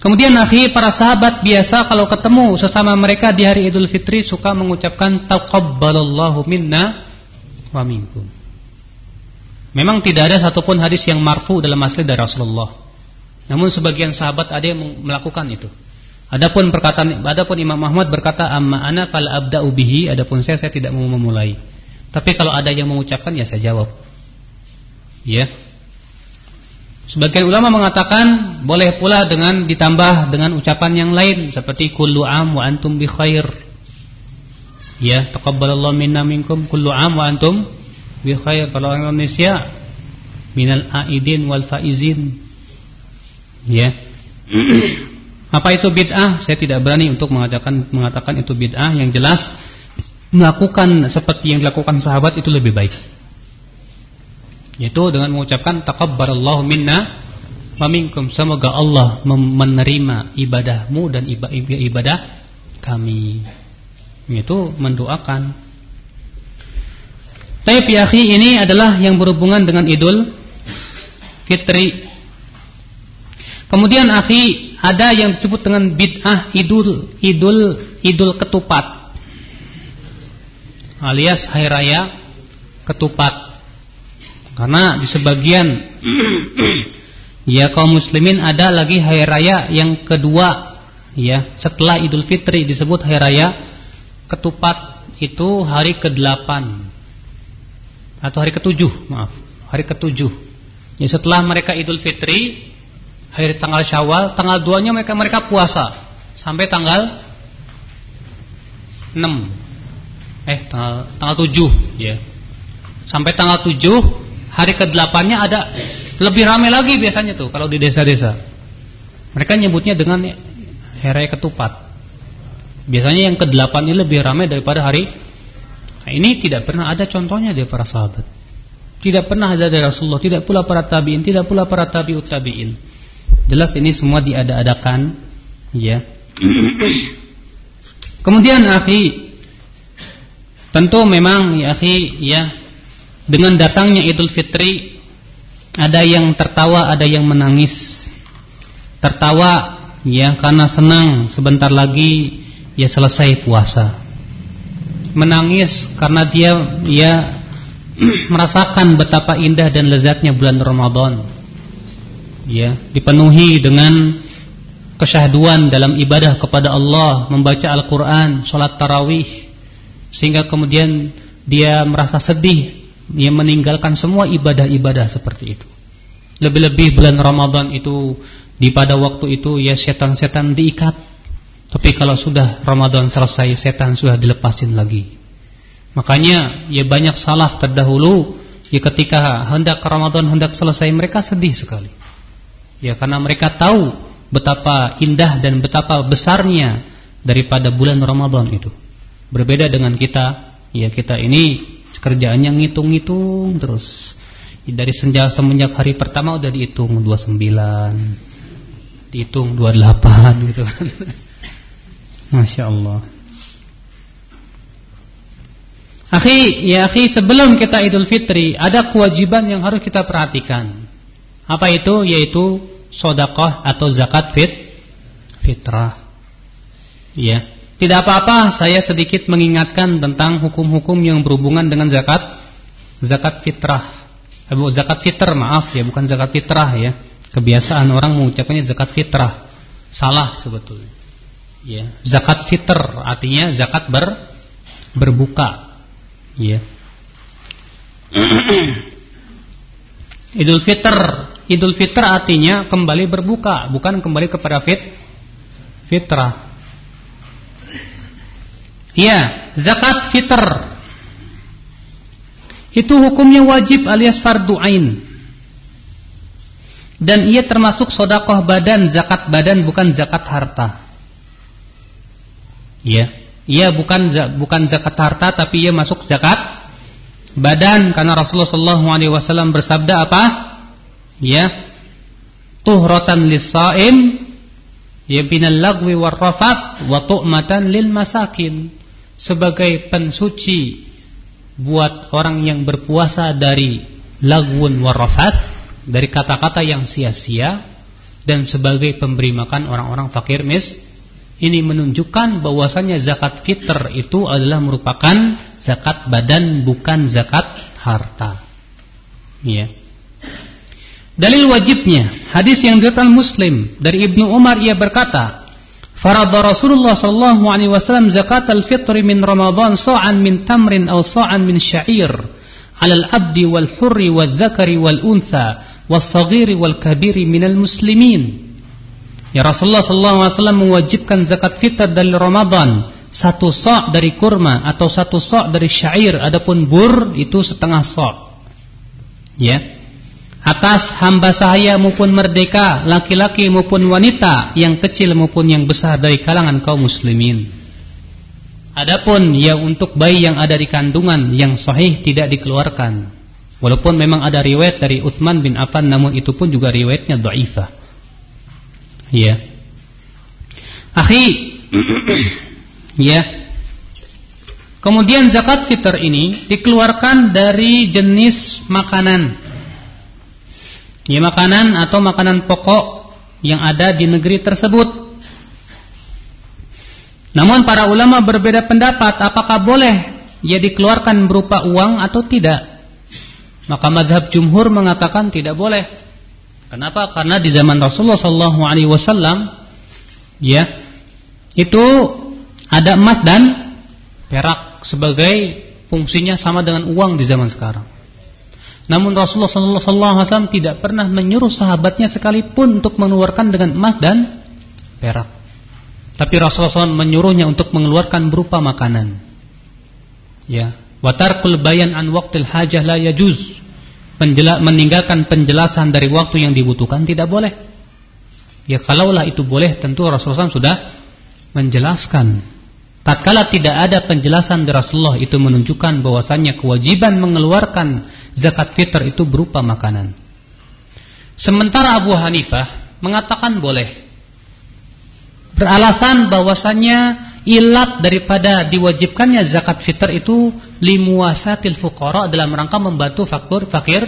Speaker 1: Kemudian akhi para sahabat biasa kalau ketemu sesama mereka di hari Idul Fitri suka mengucapkan taqabbalallahu minna wa minkum. Memang tidak ada satupun hadis yang marfu dalam asli dari Rasulullah. Namun sebagian sahabat ada yang melakukan itu. Adapun perkataan adapun Imam Ahmad berkata amma ana fal abda'u bihi adapun saya saya tidak mau memulai. Tapi kalau ada yang mengucapkan ya saya jawab. Ya. Sebagian ulama mengatakan boleh pula dengan ditambah dengan ucapan yang lain seperti kullu am wa antum bi khair. Ya, taqabbalallahu minna minkum kullu am wa antum bi khair. Kalau orang Indonesia minal aidin wal faizin Ya. (clears throat) Apa itu bid'ah? Saya tidak berani untuk mengatakan mengatakan itu bid'ah. Yang jelas melakukan seperti yang dilakukan sahabat itu lebih baik. Yaitu dengan mengucapkan taqabbalallahu minna wa minkum. Semoga Allah menerima ibadahmu dan ibadah kami. Yaitu mendoakan. Tapi ya ini adalah yang berhubungan dengan Idul Fitri Kemudian akhi ada yang disebut dengan bid'ah idul idul idul ketupat alias hari raya ketupat. Karena di sebagian (clears throat) ya kaum muslimin ada lagi hari raya yang kedua ya. Setelah Idul Fitri disebut hari raya ketupat itu hari ke-8 atau hari ke-7 maaf. Hari ke-7 ya setelah mereka Idul Fitri hari tanggal Syawal, tanggal 2-nya mereka mereka puasa. Sampai tanggal 6. Eh, tanggal tanggal 7 ya. Sampai tanggal 7, hari ke-8-nya ada lebih ramai lagi biasanya tuh kalau di desa-desa. Mereka nyebutnya dengan hari ketupat. Biasanya yang ke-8 ini lebih ramai daripada hari Nah, ini tidak pernah ada contohnya dari para sahabat. Tidak pernah ada dari Rasulullah, tidak pula para tabi'in, tidak pula para tabi'ut tabi'in. Jelas ini semua diada-adakan ya. Kemudian akhi tentu memang ya akhi ya dengan datangnya Idul Fitri ada yang tertawa, ada yang menangis. Tertawa ya karena senang sebentar lagi ya selesai puasa. Menangis karena dia ya (clears throat) merasakan betapa indah dan lezatnya bulan Ramadan ya dipenuhi dengan kesyahduan dalam ibadah kepada Allah, membaca Al-Qur'an, salat tarawih sehingga kemudian dia merasa sedih, dia meninggalkan semua ibadah-ibadah seperti itu. Lebih-lebih bulan Ramadan itu di pada waktu itu ya setan-setan diikat. Tapi kalau sudah Ramadan selesai setan sudah dilepasin lagi. Makanya ya banyak salaf terdahulu ya ketika hendak Ramadan hendak selesai mereka sedih sekali. Ya karena mereka tahu betapa indah dan betapa besarnya daripada bulan Ramadan itu. Berbeda dengan kita, ya kita ini kerjaannya ngitung-ngitung terus. Dari senja semenjak hari pertama udah dihitung 29. Dihitung 28 (laughs) gitu kan. Masya Allah. Akhi, ya akhi sebelum kita Idul Fitri ada kewajiban yang harus kita perhatikan. Apa itu? Yaitu sodakoh atau zakat fit fitrah. Ya. Tidak apa-apa saya sedikit mengingatkan tentang hukum-hukum yang berhubungan dengan zakat zakat fitrah. Eh, zakat fitr maaf ya, bukan zakat fitrah ya. Kebiasaan orang mengucapkannya zakat fitrah. Salah sebetulnya. Ya, zakat fitr artinya zakat ber berbuka. Ya. (clears throat) Idul Fitr. Idul Fitr artinya kembali berbuka, bukan kembali kepada fit fitrah. Iya, zakat fitr. Itu hukumnya wajib alias fardu ain. Dan ia termasuk sodakoh badan, zakat badan bukan zakat harta. Iya, ia bukan bukan zakat harta tapi ia masuk zakat badan karena Rasulullah wasallam bersabda apa? Ya. Tuhratan lis-shaim ya binal lagwi warrafat wa tu'matan lil masakin sebagai pensuci buat orang yang berpuasa dari lagwun warrafat dari kata-kata yang sia-sia dan sebagai pemberi makan orang-orang fakir mis ini menunjukkan bahwasanya zakat fitr itu adalah merupakan zakat badan bukan zakat harta. Ya. Dalil wajibnya hadis yang diriwayatkan Muslim dari Ibnu Umar ia berkata, "Farada Rasulullah sallallahu alaihi wasallam zakat al-fitr min Ramadan sa'an min tamrin aw sa'an min sya'ir. 'ala al-'abdi wal hurri wal dzakari wal untha was saghiri wal kabiri minal muslimin." Ya Rasulullah SAW mewajibkan zakat dari Ramadan. Satu sok dari kurma atau satu sok dari syair. Adapun bur itu setengah sok. Ya atas hamba sahaya maupun merdeka laki-laki maupun wanita yang kecil maupun yang besar dari kalangan kaum muslimin adapun ya untuk bayi yang ada di kandungan yang sahih tidak dikeluarkan walaupun memang ada riwayat dari Uthman bin Affan namun itu pun juga riwayatnya dhaifah Ya. Akhi, (clears throat) ya. Kemudian zakat fitr ini dikeluarkan dari jenis makanan. Ya makanan atau makanan pokok yang ada di negeri tersebut. Namun para ulama berbeda pendapat apakah boleh ya dikeluarkan berupa uang atau tidak. Maka madhab jumhur mengatakan tidak boleh. Kenapa? Karena di zaman Rasulullah Shallallahu Alaihi ya, itu ada emas dan perak sebagai fungsinya sama dengan uang di zaman sekarang. Namun Rasulullah Wasallam tidak pernah menyuruh sahabatnya sekalipun untuk mengeluarkan dengan emas dan perak. Tapi Rasulullah SAW menyuruhnya untuk mengeluarkan berupa makanan. Ya, watarkul bayan an waktil hajah la yajuz meninggalkan penjelasan dari waktu yang dibutuhkan tidak boleh. Ya kalaulah itu boleh tentu Rasulullah SAW sudah menjelaskan. Tatkala tidak ada penjelasan dari Rasulullah itu menunjukkan bahwasannya kewajiban mengeluarkan zakat fitr itu berupa makanan. Sementara Abu Hanifah mengatakan boleh. Beralasan bahwasannya ilat daripada diwajibkannya zakat fitr itu limuasatil fuqara dalam rangka membantu fakir fakir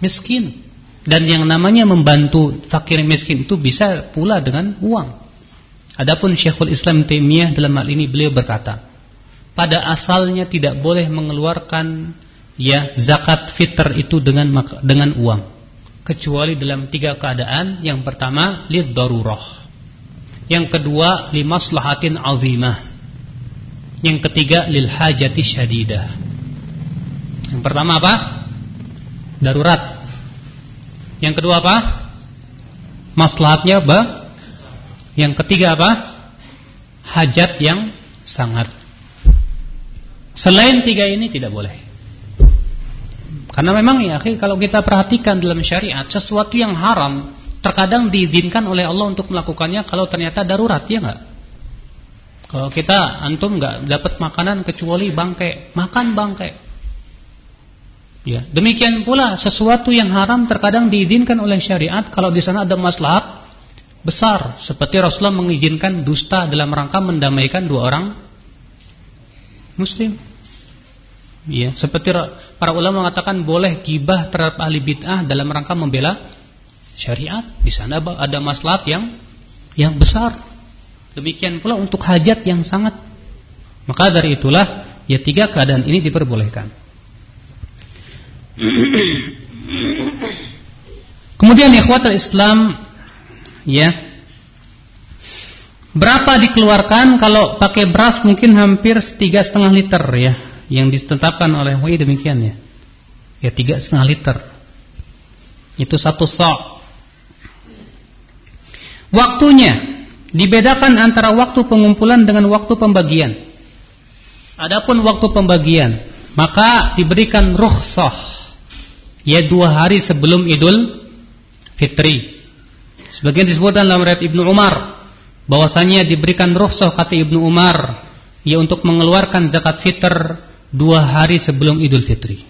Speaker 1: miskin. Dan yang namanya membantu fakir miskin itu bisa pula dengan uang. Adapun Syekhul Islam Taimiyah dalam hal ini beliau berkata, pada asalnya tidak boleh mengeluarkan ya zakat fitr itu dengan dengan uang kecuali dalam tiga keadaan. Yang pertama lid darurah yang kedua limaslahatin azimah. Yang ketiga lil hajati syadidah. Yang pertama apa? Darurat. Yang kedua apa? Maslahatnya apa? Yang ketiga apa? Hajat yang sangat. Selain tiga ini tidak boleh. Karena memang ya, kalau kita perhatikan dalam syariat sesuatu yang haram terkadang diizinkan oleh Allah untuk melakukannya kalau ternyata darurat ya enggak kalau kita antum enggak dapat makanan kecuali bangkai makan bangkai ya demikian pula sesuatu yang haram terkadang diizinkan oleh syariat kalau di sana ada maslahat besar seperti Rasulullah mengizinkan dusta dalam rangka mendamaikan dua orang muslim ya seperti para ulama mengatakan boleh gibah terhadap ahli bid'ah dalam rangka membela syariat. Di sana ada maslahat yang yang besar. Demikian pula untuk hajat yang sangat. Maka dari itulah ya tiga keadaan ini diperbolehkan. (coughs) Kemudian ikhwatul Islam ya. Berapa dikeluarkan? Kalau pakai beras mungkin hampir tiga setengah liter ya. Yang ditetapkan oleh WI demikian ya. Ya tiga setengah liter. Itu satu sok. Waktunya. Dibedakan antara waktu pengumpulan dengan waktu pembagian. Adapun waktu pembagian, maka diberikan rukhsah. Ya dua hari sebelum Idul Fitri. Sebagian disebutkan dalam riwayat Ibnu Umar bahwasanya diberikan rukhsah kata Ibnu Umar ya untuk mengeluarkan zakat fitr dua hari sebelum Idul Fitri.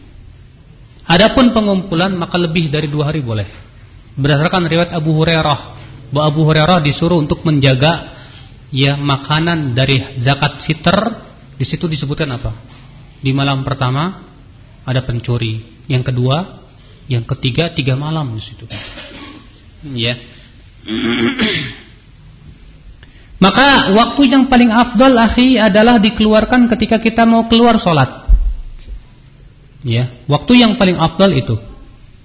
Speaker 1: Adapun pengumpulan maka lebih dari dua hari boleh. Berdasarkan riwayat Abu Hurairah bahwa Abu Hurairah disuruh untuk menjaga ya makanan dari zakat fitr, di situ disebutkan apa? Di malam pertama ada pencuri, yang kedua, yang ketiga tiga malam di situ. Ya. (coughs) Maka waktu yang paling afdol akhi adalah dikeluarkan ketika kita mau keluar sholat. Ya, waktu yang paling afdol itu.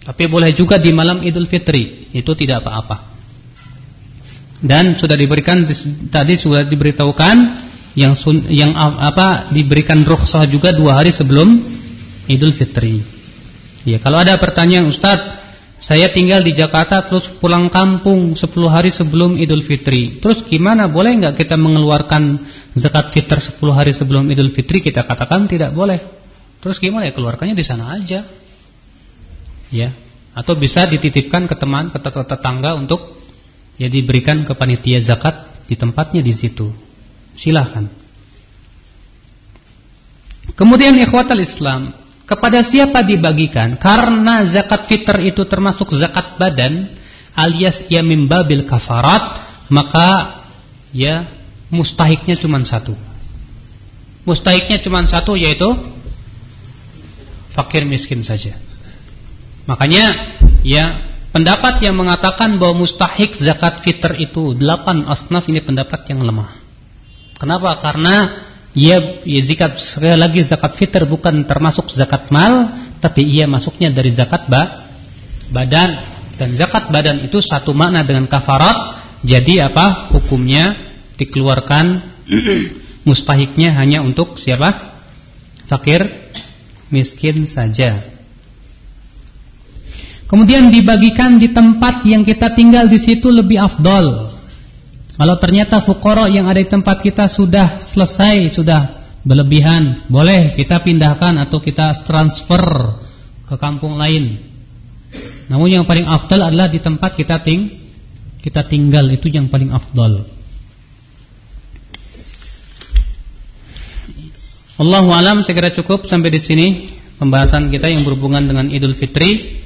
Speaker 1: Tapi boleh juga di malam Idul Fitri, itu tidak apa-apa. Dan sudah diberikan tadi sudah diberitahukan yang sun, yang apa diberikan rukhsah juga dua hari sebelum Idul Fitri. Ya, kalau ada pertanyaan Ustadz saya tinggal di Jakarta terus pulang kampung 10 hari sebelum Idul Fitri. Terus gimana? Boleh nggak kita mengeluarkan zakat fitr 10 hari sebelum Idul Fitri? Kita katakan tidak boleh. Terus gimana ya keluarkannya di sana aja. Ya. Atau bisa dititipkan ke teman, ke tetangga untuk ya diberikan ke panitia zakat di tempatnya di situ. Silahkan. Kemudian ikhwatal Islam, kepada siapa dibagikan? Karena zakat fitr itu termasuk zakat badan alias ya mimbabil kafarat, maka ya mustahiknya cuma satu. Mustahiknya cuma satu yaitu fakir miskin saja. Makanya ya pendapat yang mengatakan bahwa mustahik zakat fitr itu delapan asnaf ini pendapat yang lemah. Kenapa? Karena ia ya zakat sekali lagi zakat fitr bukan termasuk zakat mal, tapi ia masuknya dari zakat ba, badan dan zakat badan itu satu makna dengan kafarat. Jadi apa hukumnya dikeluarkan (clears throat) mustahiknya hanya untuk siapa? Fakir miskin saja. Kemudian dibagikan di tempat yang kita tinggal di situ lebih afdol. Kalau ternyata fukoro yang ada di tempat kita sudah selesai, sudah berlebihan, boleh kita pindahkan atau kita transfer ke kampung lain. Namun yang paling afdal adalah di tempat kita ting kita tinggal itu yang paling afdal. Allahu alam segera cukup sampai di sini pembahasan kita yang berhubungan dengan Idul Fitri.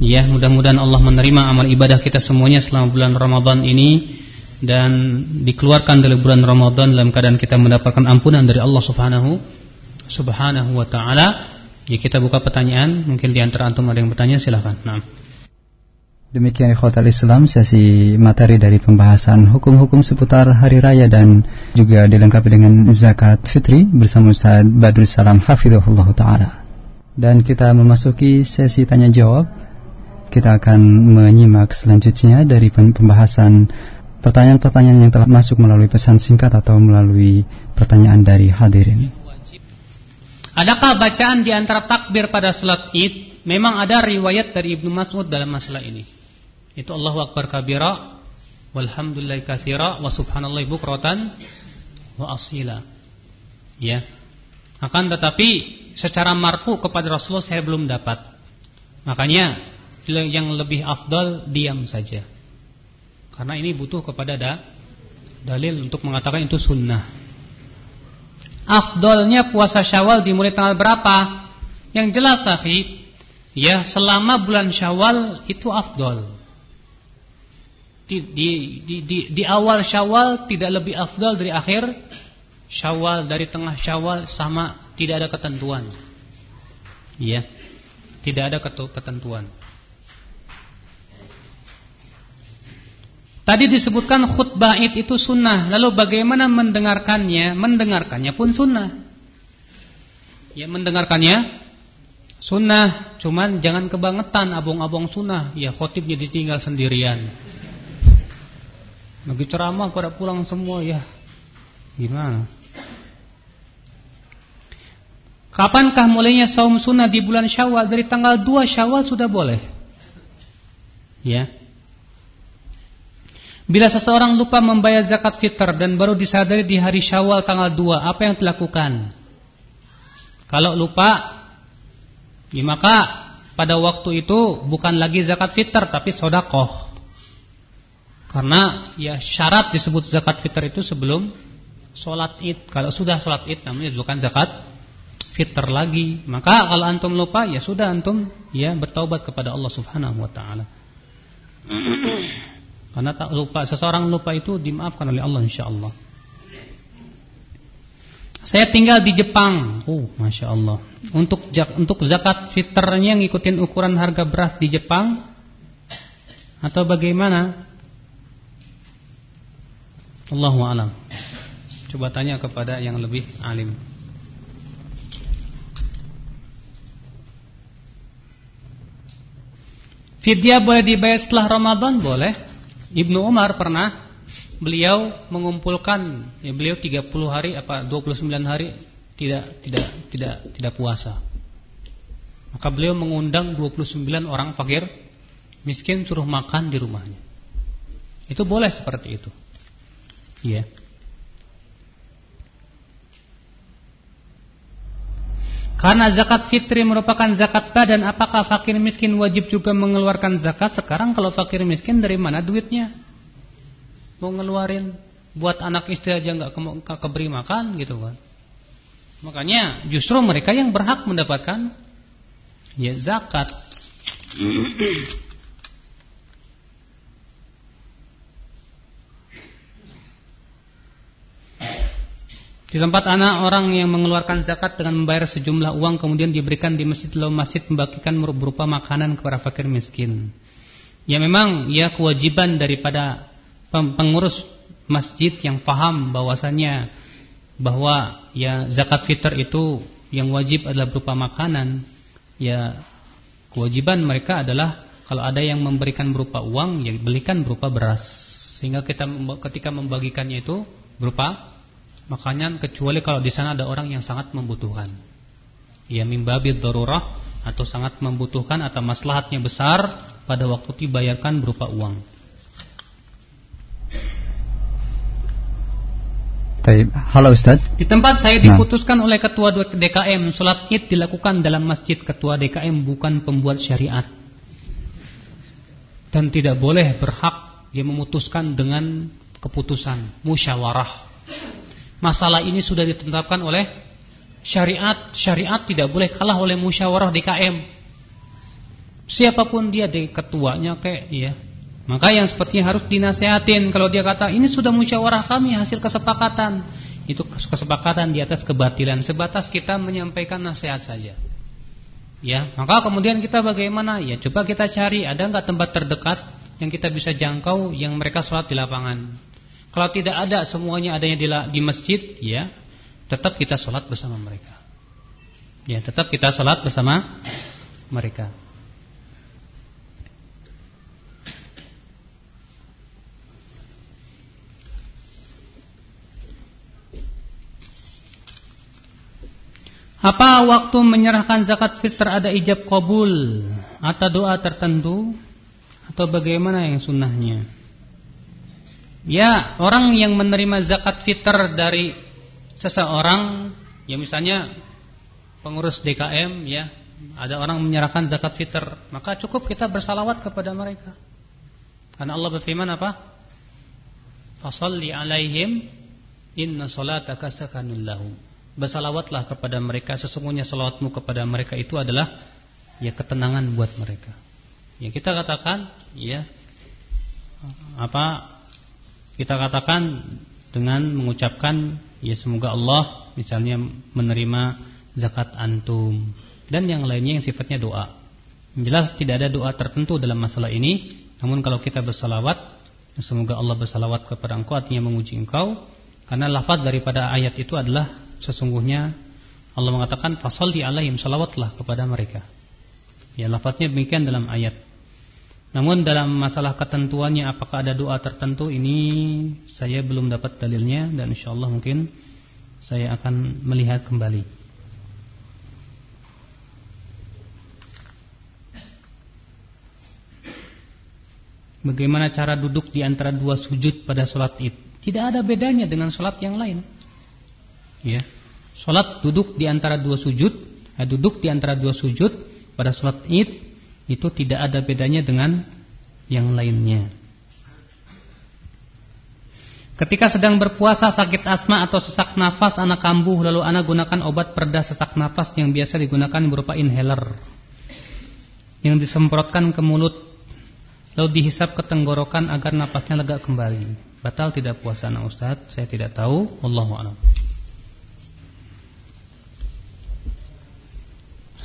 Speaker 1: Ya, mudah-mudahan Allah menerima amal ibadah kita semuanya selama bulan Ramadan ini dan dikeluarkan dari bulan Ramadan dalam keadaan kita mendapatkan ampunan dari Allah Subhanahu Subhanahu wa taala. Ya kita buka pertanyaan, mungkin di antara antum ada yang bertanya silahkan. Nah.
Speaker 2: Demikian ikhwatal Islam sesi materi dari pembahasan hukum-hukum seputar hari raya dan juga dilengkapi dengan zakat fitri bersama Ustaz Badrul Salam hafizahullah taala. Dan kita memasuki sesi tanya jawab. Kita akan menyimak selanjutnya dari pembahasan pertanyaan-pertanyaan yang telah masuk melalui pesan singkat atau melalui pertanyaan dari hadirin.
Speaker 1: Adakah bacaan di antara takbir pada salat Id? Memang ada riwayat dari Ibnu Mas'ud dalam masalah ini. Itu Allahu Akbar kabira walhamdulillah katsira wa subhanallah bukratan wa asila. Ya. Akan tetapi secara marfu kepada Rasulullah saya belum dapat. Makanya yang lebih afdal diam saja. Karena ini butuh kepada da, dalil untuk mengatakan itu sunnah. Afdolnya puasa Syawal dimulai tanggal berapa? Yang jelas sahih, ya selama bulan Syawal itu afdol. Di, di, di, di, di awal Syawal tidak lebih afdol dari akhir Syawal dari tengah Syawal sama tidak ada ketentuan. Ya. Tidak ada ketentuan. Tadi disebutkan khutbah id itu sunnah. Lalu bagaimana mendengarkannya? Mendengarkannya pun sunnah. Ya mendengarkannya sunnah. Cuman jangan kebangetan abong-abong sunnah. Ya khotibnya ditinggal sendirian. Lagi ceramah pada pulang semua ya. Gimana? Kapankah mulainya saum sunnah di bulan syawal? Dari tanggal 2 syawal sudah boleh. Ya. Bila seseorang lupa membayar zakat fitr dan baru disadari di hari Syawal tanggal 2, apa yang dilakukan? Kalau lupa, ya maka pada waktu itu bukan lagi zakat fitr tapi sodakoh. Karena ya syarat disebut zakat fitr itu sebelum sholat id. Kalau sudah sholat id namanya bukan zakat fitr lagi. Maka kalau antum lupa ya sudah antum ya bertaubat kepada Allah Subhanahu Wa Taala. (clears throat) Karena tak lupa seseorang lupa itu dimaafkan oleh Allah insya Allah. Saya tinggal di Jepang. Oh, masya Allah. Untuk untuk zakat fitrnya ngikutin ukuran harga beras di Jepang atau bagaimana? Allahu alam. Coba tanya kepada yang lebih alim. Fidyah boleh dibayar setelah Ramadan? Boleh. Ibnu Umar pernah beliau mengumpulkan ya beliau 30 hari apa 29 hari tidak tidak tidak tidak puasa. Maka beliau mengundang 29 orang fakir miskin suruh makan di rumahnya. Itu boleh seperti itu. Iya. Yeah. Karena zakat fitri merupakan zakat badan, apakah fakir miskin wajib juga mengeluarkan zakat? Sekarang kalau fakir miskin dari mana duitnya? Mau ngeluarin buat anak istri aja nggak ke keberi makan gitu kan. Makanya justru mereka yang berhak mendapatkan ya zakat. (coughs) Di tempat anak orang yang mengeluarkan zakat dengan membayar sejumlah uang kemudian diberikan di masjid lalu masjid membagikan berupa makanan kepada fakir miskin. Ya memang ya kewajiban daripada pengurus masjid yang paham bahwasanya bahwa ya zakat fitr itu yang wajib adalah berupa makanan. Ya kewajiban mereka adalah kalau ada yang memberikan berupa uang ya belikan berupa beras. Sehingga kita ketika membagikannya itu berupa makanan kecuali kalau di sana ada orang yang sangat membutuhkan. Ya mimbabid darurah atau sangat membutuhkan atau maslahatnya besar pada waktu dibayarkan berupa uang.
Speaker 2: Halo Ustaz.
Speaker 1: Di tempat saya nah. diputuskan nah. oleh ketua DKM, sholat id dilakukan dalam masjid. Ketua DKM bukan pembuat syariat. Dan tidak boleh berhak dia memutuskan dengan keputusan musyawarah. Masalah ini sudah ditetapkan oleh syariat. Syariat tidak boleh kalah oleh musyawarah DKM. Siapa pun dia, di ketuanya kayak ya. Maka yang sepertinya harus dinasehatin kalau dia kata ini sudah musyawarah kami hasil kesepakatan. Itu kesepakatan di atas kebatilan sebatas kita menyampaikan nasihat saja. Ya, maka kemudian kita bagaimana? Ya, coba kita cari ada nggak tempat terdekat yang kita bisa jangkau yang mereka sholat di lapangan. Kalau tidak ada semuanya adanya di, di masjid, ya, tetap kita sholat bersama mereka. Ya, tetap kita sholat bersama mereka. Apa waktu menyerahkan zakat fitr ada ijab kabul atau doa tertentu atau bagaimana yang sunnahnya? Ya, orang yang menerima zakat fitr dari seseorang, ya misalnya pengurus DKM, ya, ada orang menyerahkan zakat fitr, maka cukup kita bersalawat kepada mereka. Karena Allah berfirman apa? Fasalli alaihim inna salataka sakanul lahum. Bersalawatlah kepada mereka, sesungguhnya salawatmu kepada mereka itu adalah ya ketenangan buat mereka. Ya kita katakan, ya apa kita katakan dengan mengucapkan ya semoga Allah misalnya menerima zakat antum dan yang lainnya yang sifatnya doa. Jelas tidak ada doa tertentu dalam masalah ini, namun kalau kita bersalawat semoga Allah bersalawat kepada engkau artinya menguji engkau karena lafaz daripada ayat itu adalah sesungguhnya Allah mengatakan fasalli alaihim salawatlah kepada mereka. Ya lafaznya demikian dalam ayat. Namun dalam masalah ketentuannya apakah ada doa tertentu ini saya belum dapat dalilnya dan insyaallah mungkin saya akan melihat kembali. Bagaimana cara duduk di antara dua sujud pada sholat id? Tidak ada bedanya dengan sholat yang lain. Ya, sholat duduk di antara dua sujud, eh, duduk di antara dua sujud pada sholat id itu tidak ada bedanya dengan yang lainnya. Ketika sedang berpuasa sakit asma atau sesak nafas anak kambuh lalu anak gunakan obat pereda sesak nafas yang biasa digunakan berupa inhaler yang disemprotkan ke mulut. lalu dihisap ke tenggorokan agar napasnya lega kembali. Batal tidak puasa anak Ustaz? Saya tidak tahu. Allahu a'lam.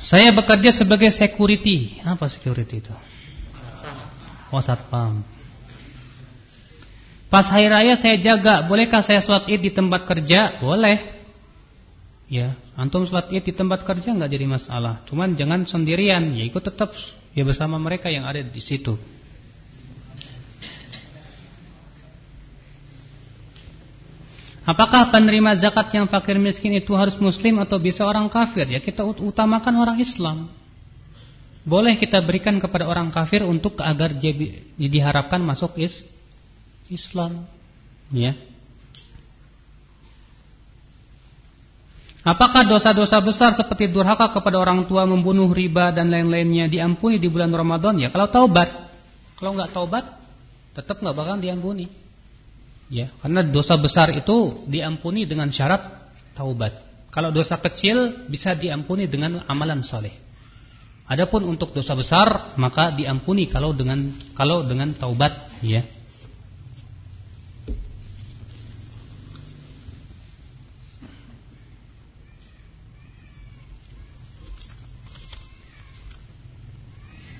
Speaker 1: Saya bekerja sebagai security. Apa security itu? Oh, satpam. Pas hari raya saya jaga, bolehkah saya sholat id di tempat kerja? Boleh. Ya, antum sholat id di tempat kerja nggak jadi masalah. Cuman jangan sendirian, ya ikut tetap ya bersama mereka yang ada di situ. Apakah penerima zakat yang fakir miskin itu harus muslim atau bisa orang kafir? Ya kita utamakan orang Islam. Boleh kita berikan kepada orang kafir untuk agar dia diharapkan masuk is Islam. Ya. Apakah dosa-dosa besar seperti durhaka kepada orang tua, membunuh riba dan lain-lainnya diampuni di bulan Ramadan? Ya kalau taubat. Kalau nggak taubat, tetap nggak bakal diampuni. Ya, karena dosa besar itu diampuni dengan syarat taubat. Kalau dosa kecil bisa diampuni dengan amalan soleh. Adapun untuk dosa besar maka diampuni kalau dengan kalau dengan taubat, ya.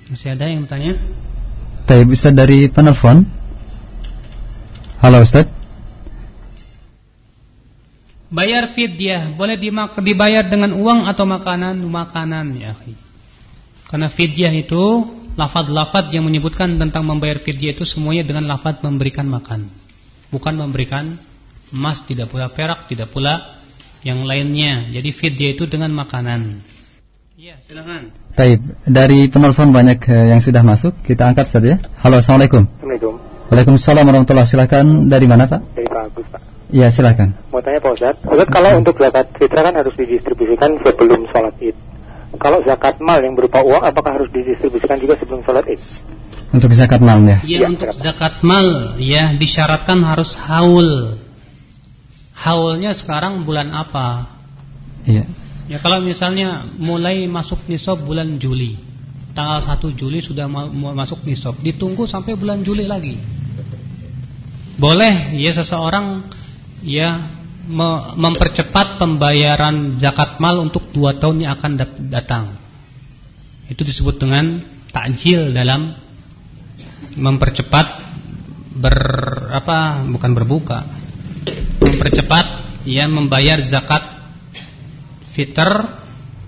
Speaker 1: Masih ada yang bertanya?
Speaker 2: Tapi bisa dari penelpon. Halo Ustaz.
Speaker 1: Bayar fidyah Boleh dibayar dengan uang atau makanan? Makanan ya Karena fidyah itu Lafad-lafad yang menyebutkan tentang membayar fidyah itu Semuanya dengan lafad memberikan makan. Bukan memberikan emas Tidak pula perak, tidak pula Yang lainnya. Jadi fidyah itu dengan makanan. Iya silakan.
Speaker 2: Taib. Dari penelpon banyak eh, yang sudah masuk Kita angkat saja Halo Assalamualaikum.
Speaker 3: Assalamualaikum
Speaker 2: Waalaikumsalam warahmatullahi silakan dari mana Pak?
Speaker 3: Dari Pak Agus Pak.
Speaker 2: Iya silakan.
Speaker 3: Mau tanya Pak Ustaz, Ustaz kalau untuk zakat fitrah kan harus didistribusikan sebelum sholat id. Kalau zakat mal yang berupa uang, apakah harus didistribusikan juga sebelum sholat id?
Speaker 2: Untuk zakat mal ya?
Speaker 1: Iya ya, untuk zakat mal ya disyaratkan harus haul. Haulnya sekarang bulan apa? Iya. Ya kalau misalnya mulai masuk nisab bulan Juli, tanggal 1 Juli sudah masuk nisab, ditunggu sampai bulan Juli lagi. Boleh ya seseorang ya mempercepat pembayaran zakat mal untuk dua tahun yang akan datang. Itu disebut dengan takjil dalam mempercepat ber apa bukan berbuka. Mempercepat ya membayar zakat fitr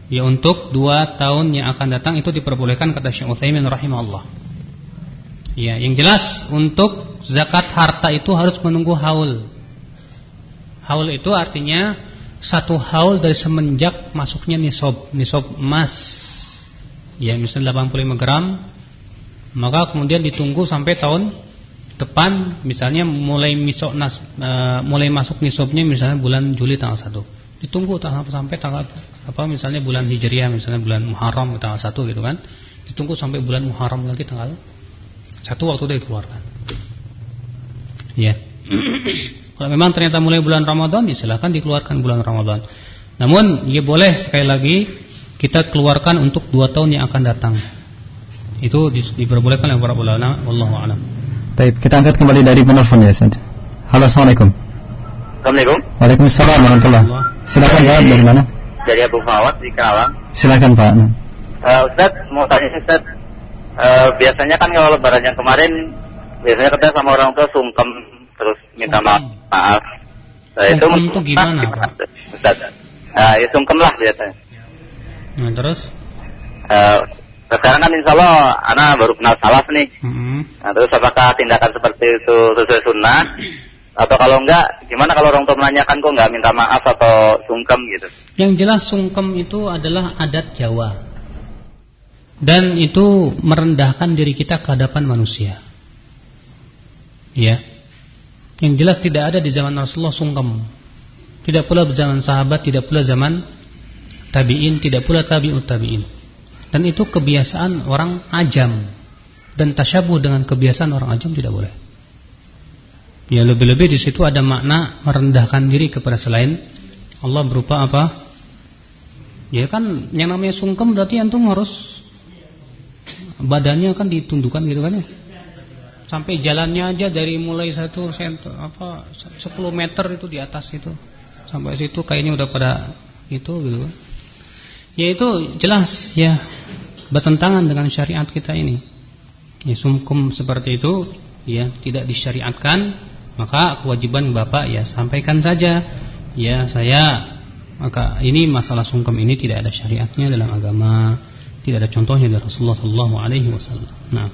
Speaker 1: ya untuk dua tahun yang akan datang itu diperbolehkan kata Syekh Utsaimin rahimahullah. Ya, yang jelas untuk zakat harta itu harus menunggu haul. Haul itu artinya satu haul dari semenjak masuknya nisob, nisob emas. Ya, misalnya 85 gram, maka kemudian ditunggu sampai tahun depan misalnya mulai misok nas, uh, mulai masuk nisobnya misalnya bulan Juli tanggal 1. Ditunggu tanggal sampai tanggal apa misalnya bulan Hijriah misalnya bulan Muharram tanggal 1 gitu kan. Ditunggu sampai bulan Muharram lagi tanggal 1 waktu itu dikeluarkan. Ya. (clears throat) Kalau memang ternyata mulai bulan Ramadan, ya silahkan dikeluarkan bulan Ramadan. Namun, ya boleh sekali lagi kita keluarkan untuk dua tahun yang akan datang. Itu diperbolehkan oleh para ulama. Wallahu a'lam.
Speaker 2: Baik, kita angkat kembali dari penelpon ya, Ustaz. Halo, Assalamualaikum.
Speaker 3: Assalamualaikum.
Speaker 2: Waalaikumsalam warahmatullahi Silakan Pak, dari mana?
Speaker 3: Dari Abu Fawad di Karawang.
Speaker 2: Silakan Pak.
Speaker 3: Uh, Ustaz, mau tanya Ustaz. Uh, biasanya kan kalau lebaran yang kemarin biasanya kita sama orang tua sungkem terus minta maaf. maaf.
Speaker 1: Nah, itu itu gimana, Pak?
Speaker 3: Ustaz. Nah, ya sungkem lah biasanya.
Speaker 1: Nah, terus?
Speaker 3: Uh, sekarang kan insya Allah anak baru kenal salaf nih. Mm-hmm. Nah, terus apakah tindakan seperti itu sesuai sunnah? Atau kalau enggak, gimana kalau orang tua menanyakan kok enggak minta maaf atau sungkem gitu?
Speaker 1: Yang jelas sungkem itu adalah adat Jawa. Dan itu merendahkan diri kita ke hadapan manusia. Ya. Yang jelas tidak ada di zaman Rasulullah sungkem. Tidak pula zaman sahabat, tidak pula zaman tabi'in, tidak pula tabi'ut tabi'in. Dan itu kebiasaan orang ajam. Dan tasyabuh dengan kebiasaan orang ajam tidak boleh. Ya lebih-lebih di situ ada makna merendahkan diri kepada selain Allah berupa apa? Ya kan yang namanya sungkem berarti antum harus badannya kan ditundukkan gitu kan ya. sampai jalannya aja dari mulai satu senter apa 10 meter itu di atas itu sampai situ kayaknya udah pada itu gitu ya itu jelas ya bertentangan dengan syariat kita ini ya sumkum seperti itu ya tidak disyariatkan maka kewajiban bapak ya sampaikan saja ya saya maka ini masalah sungkem ini tidak ada syariatnya dalam agama tidak ada contohnya dari Rasulullah Sallallahu Alaihi Wasallam. Nah.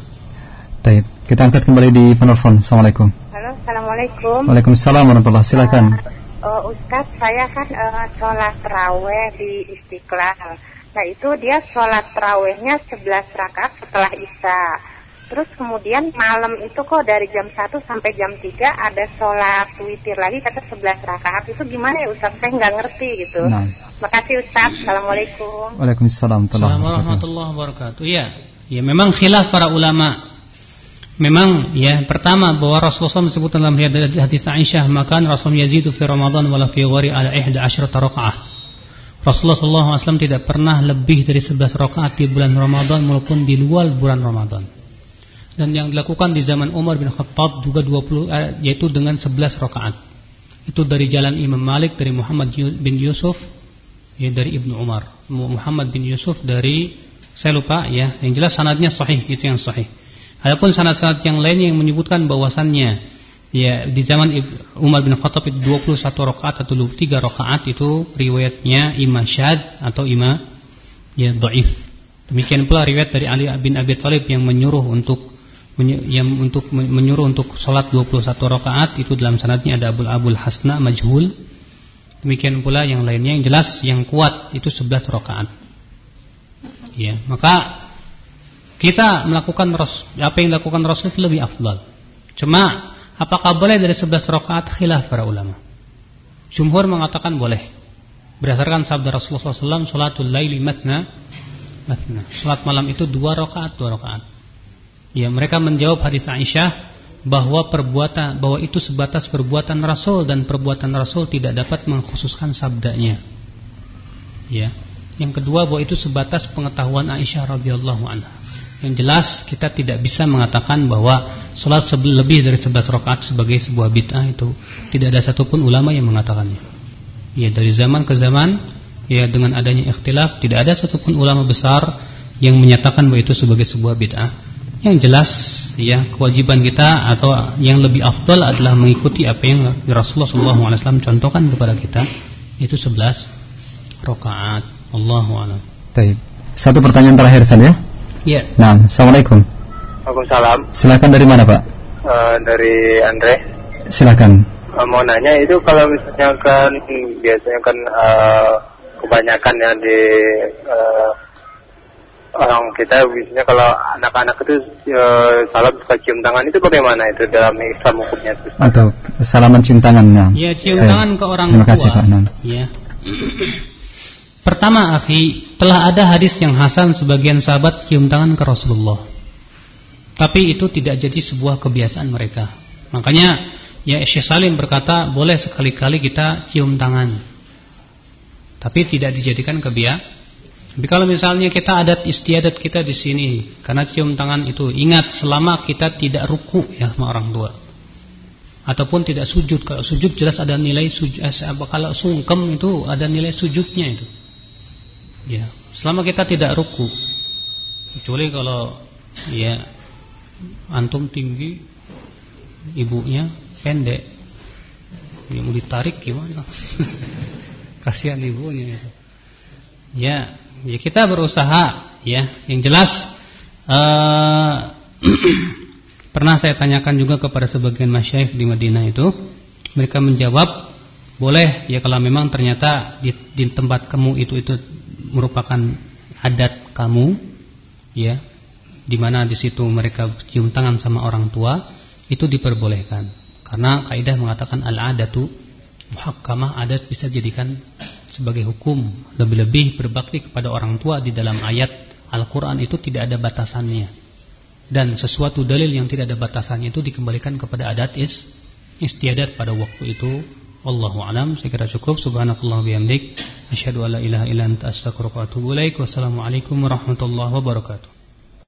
Speaker 2: Baik, kita angkat kembali di penelpon. Assalamualaikum.
Speaker 4: Halo, assalamualaikum.
Speaker 2: Waalaikumsalam warahmatullahi Silakan.
Speaker 4: Uh, uh, Ustadz, saya kan uh, sholat terawih di Istiqlal. Nah itu dia sholat terawihnya 11 rakaat setelah Isya. Terus kemudian malam itu kok dari jam 1 sampai jam 3 ada sholat witir lagi kata 11 rakaat. Itu gimana ya Ustaz? Saya nggak ngerti gitu. Nah. Makasih Ustaz. Assalamualaikum.
Speaker 2: Waalaikumsalam
Speaker 1: warahmatullahi wabarakatuh. Iya. Ya memang khilaf para ulama. Memang ya pertama bahwa Rasulullah SAW menyebut dalam hadis Aisyah maka Rasul yazidu fi Ramadan wala fi ghari ala 11 rakaat. Rasulullah SAW tidak pernah lebih dari 11 rakaat di bulan Ramadan maupun di luar bulan Ramadan dan yang dilakukan di zaman Umar bin Khattab juga 20 eh, yaitu dengan 11 rakaat. Itu dari jalan Imam Malik dari Muhammad bin Yusuf ya dari Ibnu Umar. Muhammad bin Yusuf dari saya lupa ya, yang jelas sanadnya sahih itu yang sahih. Adapun sanad-sanad yang lain yang menyebutkan bahwasannya ya di zaman Umar bin Khattab itu 21 rakaat atau 23 rakaat itu riwayatnya imam syad atau imam ya dhaif. Demikian pula riwayat dari Ali bin Abi Thalib yang menyuruh untuk yang untuk menyuruh untuk sholat 21 rakaat itu dalam sanadnya ada Abul Abul Hasna majhul. Demikian pula yang lainnya yang jelas yang kuat itu 11 rakaat. Ya, maka kita melakukan apa yang dilakukan Rasul itu lebih afdal. Cuma apakah boleh dari 11 rakaat khilaf para ulama. Jumhur mengatakan boleh. Berdasarkan sabda Rasulullah SAW, salatul laili matna, matna. Salat malam itu dua rakaat, dua rakaat. Ya, mereka menjawab hadis Aisyah bahwa perbuatan bahwa itu sebatas perbuatan Rasul dan perbuatan Rasul tidak dapat mengkhususkan sabdanya. Ya. Yang kedua bahwa itu sebatas pengetahuan Aisyah radhiyallahu anha. Yang jelas kita tidak bisa mengatakan bahwa sholat lebih dari 11 rakaat sebagai sebuah bid'ah itu tidak ada satupun ulama yang mengatakannya. Ya dari zaman ke zaman ya dengan adanya ikhtilaf tidak ada satupun ulama besar yang menyatakan bahwa itu sebagai sebuah bid'ah. Yang jelas ya kewajiban kita atau yang lebih afdal adalah mengikuti apa yang Rasulullah SAW contohkan kepada kita itu 11 rakaat. Allahu a'lam.
Speaker 2: Baik. Satu pertanyaan terakhir saja.
Speaker 1: Ya.
Speaker 2: Nah, Assalamualaikum.
Speaker 3: Waalaikumsalam.
Speaker 2: Silakan dari mana, Pak?
Speaker 3: Uh, dari Andre.
Speaker 2: Silakan.
Speaker 3: Uh, mau nanya itu kalau misalnya kan biasanya kan uh, kebanyakan ya di uh, orang kita biasanya kalau anak-anak itu e, salam suka cium tangan itu bagaimana itu dalam Islam hukumnya itu?
Speaker 2: Atau salaman cium tangan ya?
Speaker 1: Ya cium eh, tangan ke orang
Speaker 2: terima kasih, Pak.
Speaker 1: Ya. (clears throat) Pertama, akhi, telah ada hadis yang hasan sebagian sahabat cium tangan ke Rasulullah. Tapi itu tidak jadi sebuah kebiasaan mereka. Makanya ya Syekh Salim berkata boleh sekali-kali kita cium tangan. Tapi tidak dijadikan kebiasaan tapi kalau misalnya kita adat istiadat kita di sini karena cium tangan itu ingat selama kita tidak ruku ya sama orang tua. Ataupun tidak sujud. Kalau sujud jelas ada nilai sujud eh, kalau sungkem itu ada nilai sujudnya itu. Ya selama kita tidak ruku. Kecuali kalau ya antum tinggi ibunya pendek. Yang mau ditarik gimana? (laughs) Kasihan ibunya. Itu ya ya kita berusaha ya. Yang jelas uh, (clears throat) pernah saya tanyakan juga kepada sebagian masyayikh di Madinah itu. Mereka menjawab boleh ya kalau memang ternyata di, di tempat kamu itu itu merupakan adat kamu ya di mana di situ mereka cium tangan sama orang tua itu diperbolehkan. Karena kaidah mengatakan al-adatu muhakkamah adat bisa jadikan sebagai hukum lebih-lebih berbakti kepada orang tua di dalam ayat Al-Quran itu tidak ada batasannya. Dan sesuatu dalil yang tidak ada batasannya itu dikembalikan kepada adat is istiadat pada waktu itu. Allahu alam saya kira cukup. Subhanakallah bihamdik. Asyhadu alla ilaha illa anta astaghfiruka wa atubu ilaik. Wassalamu alaikum warahmatullahi wabarakatuh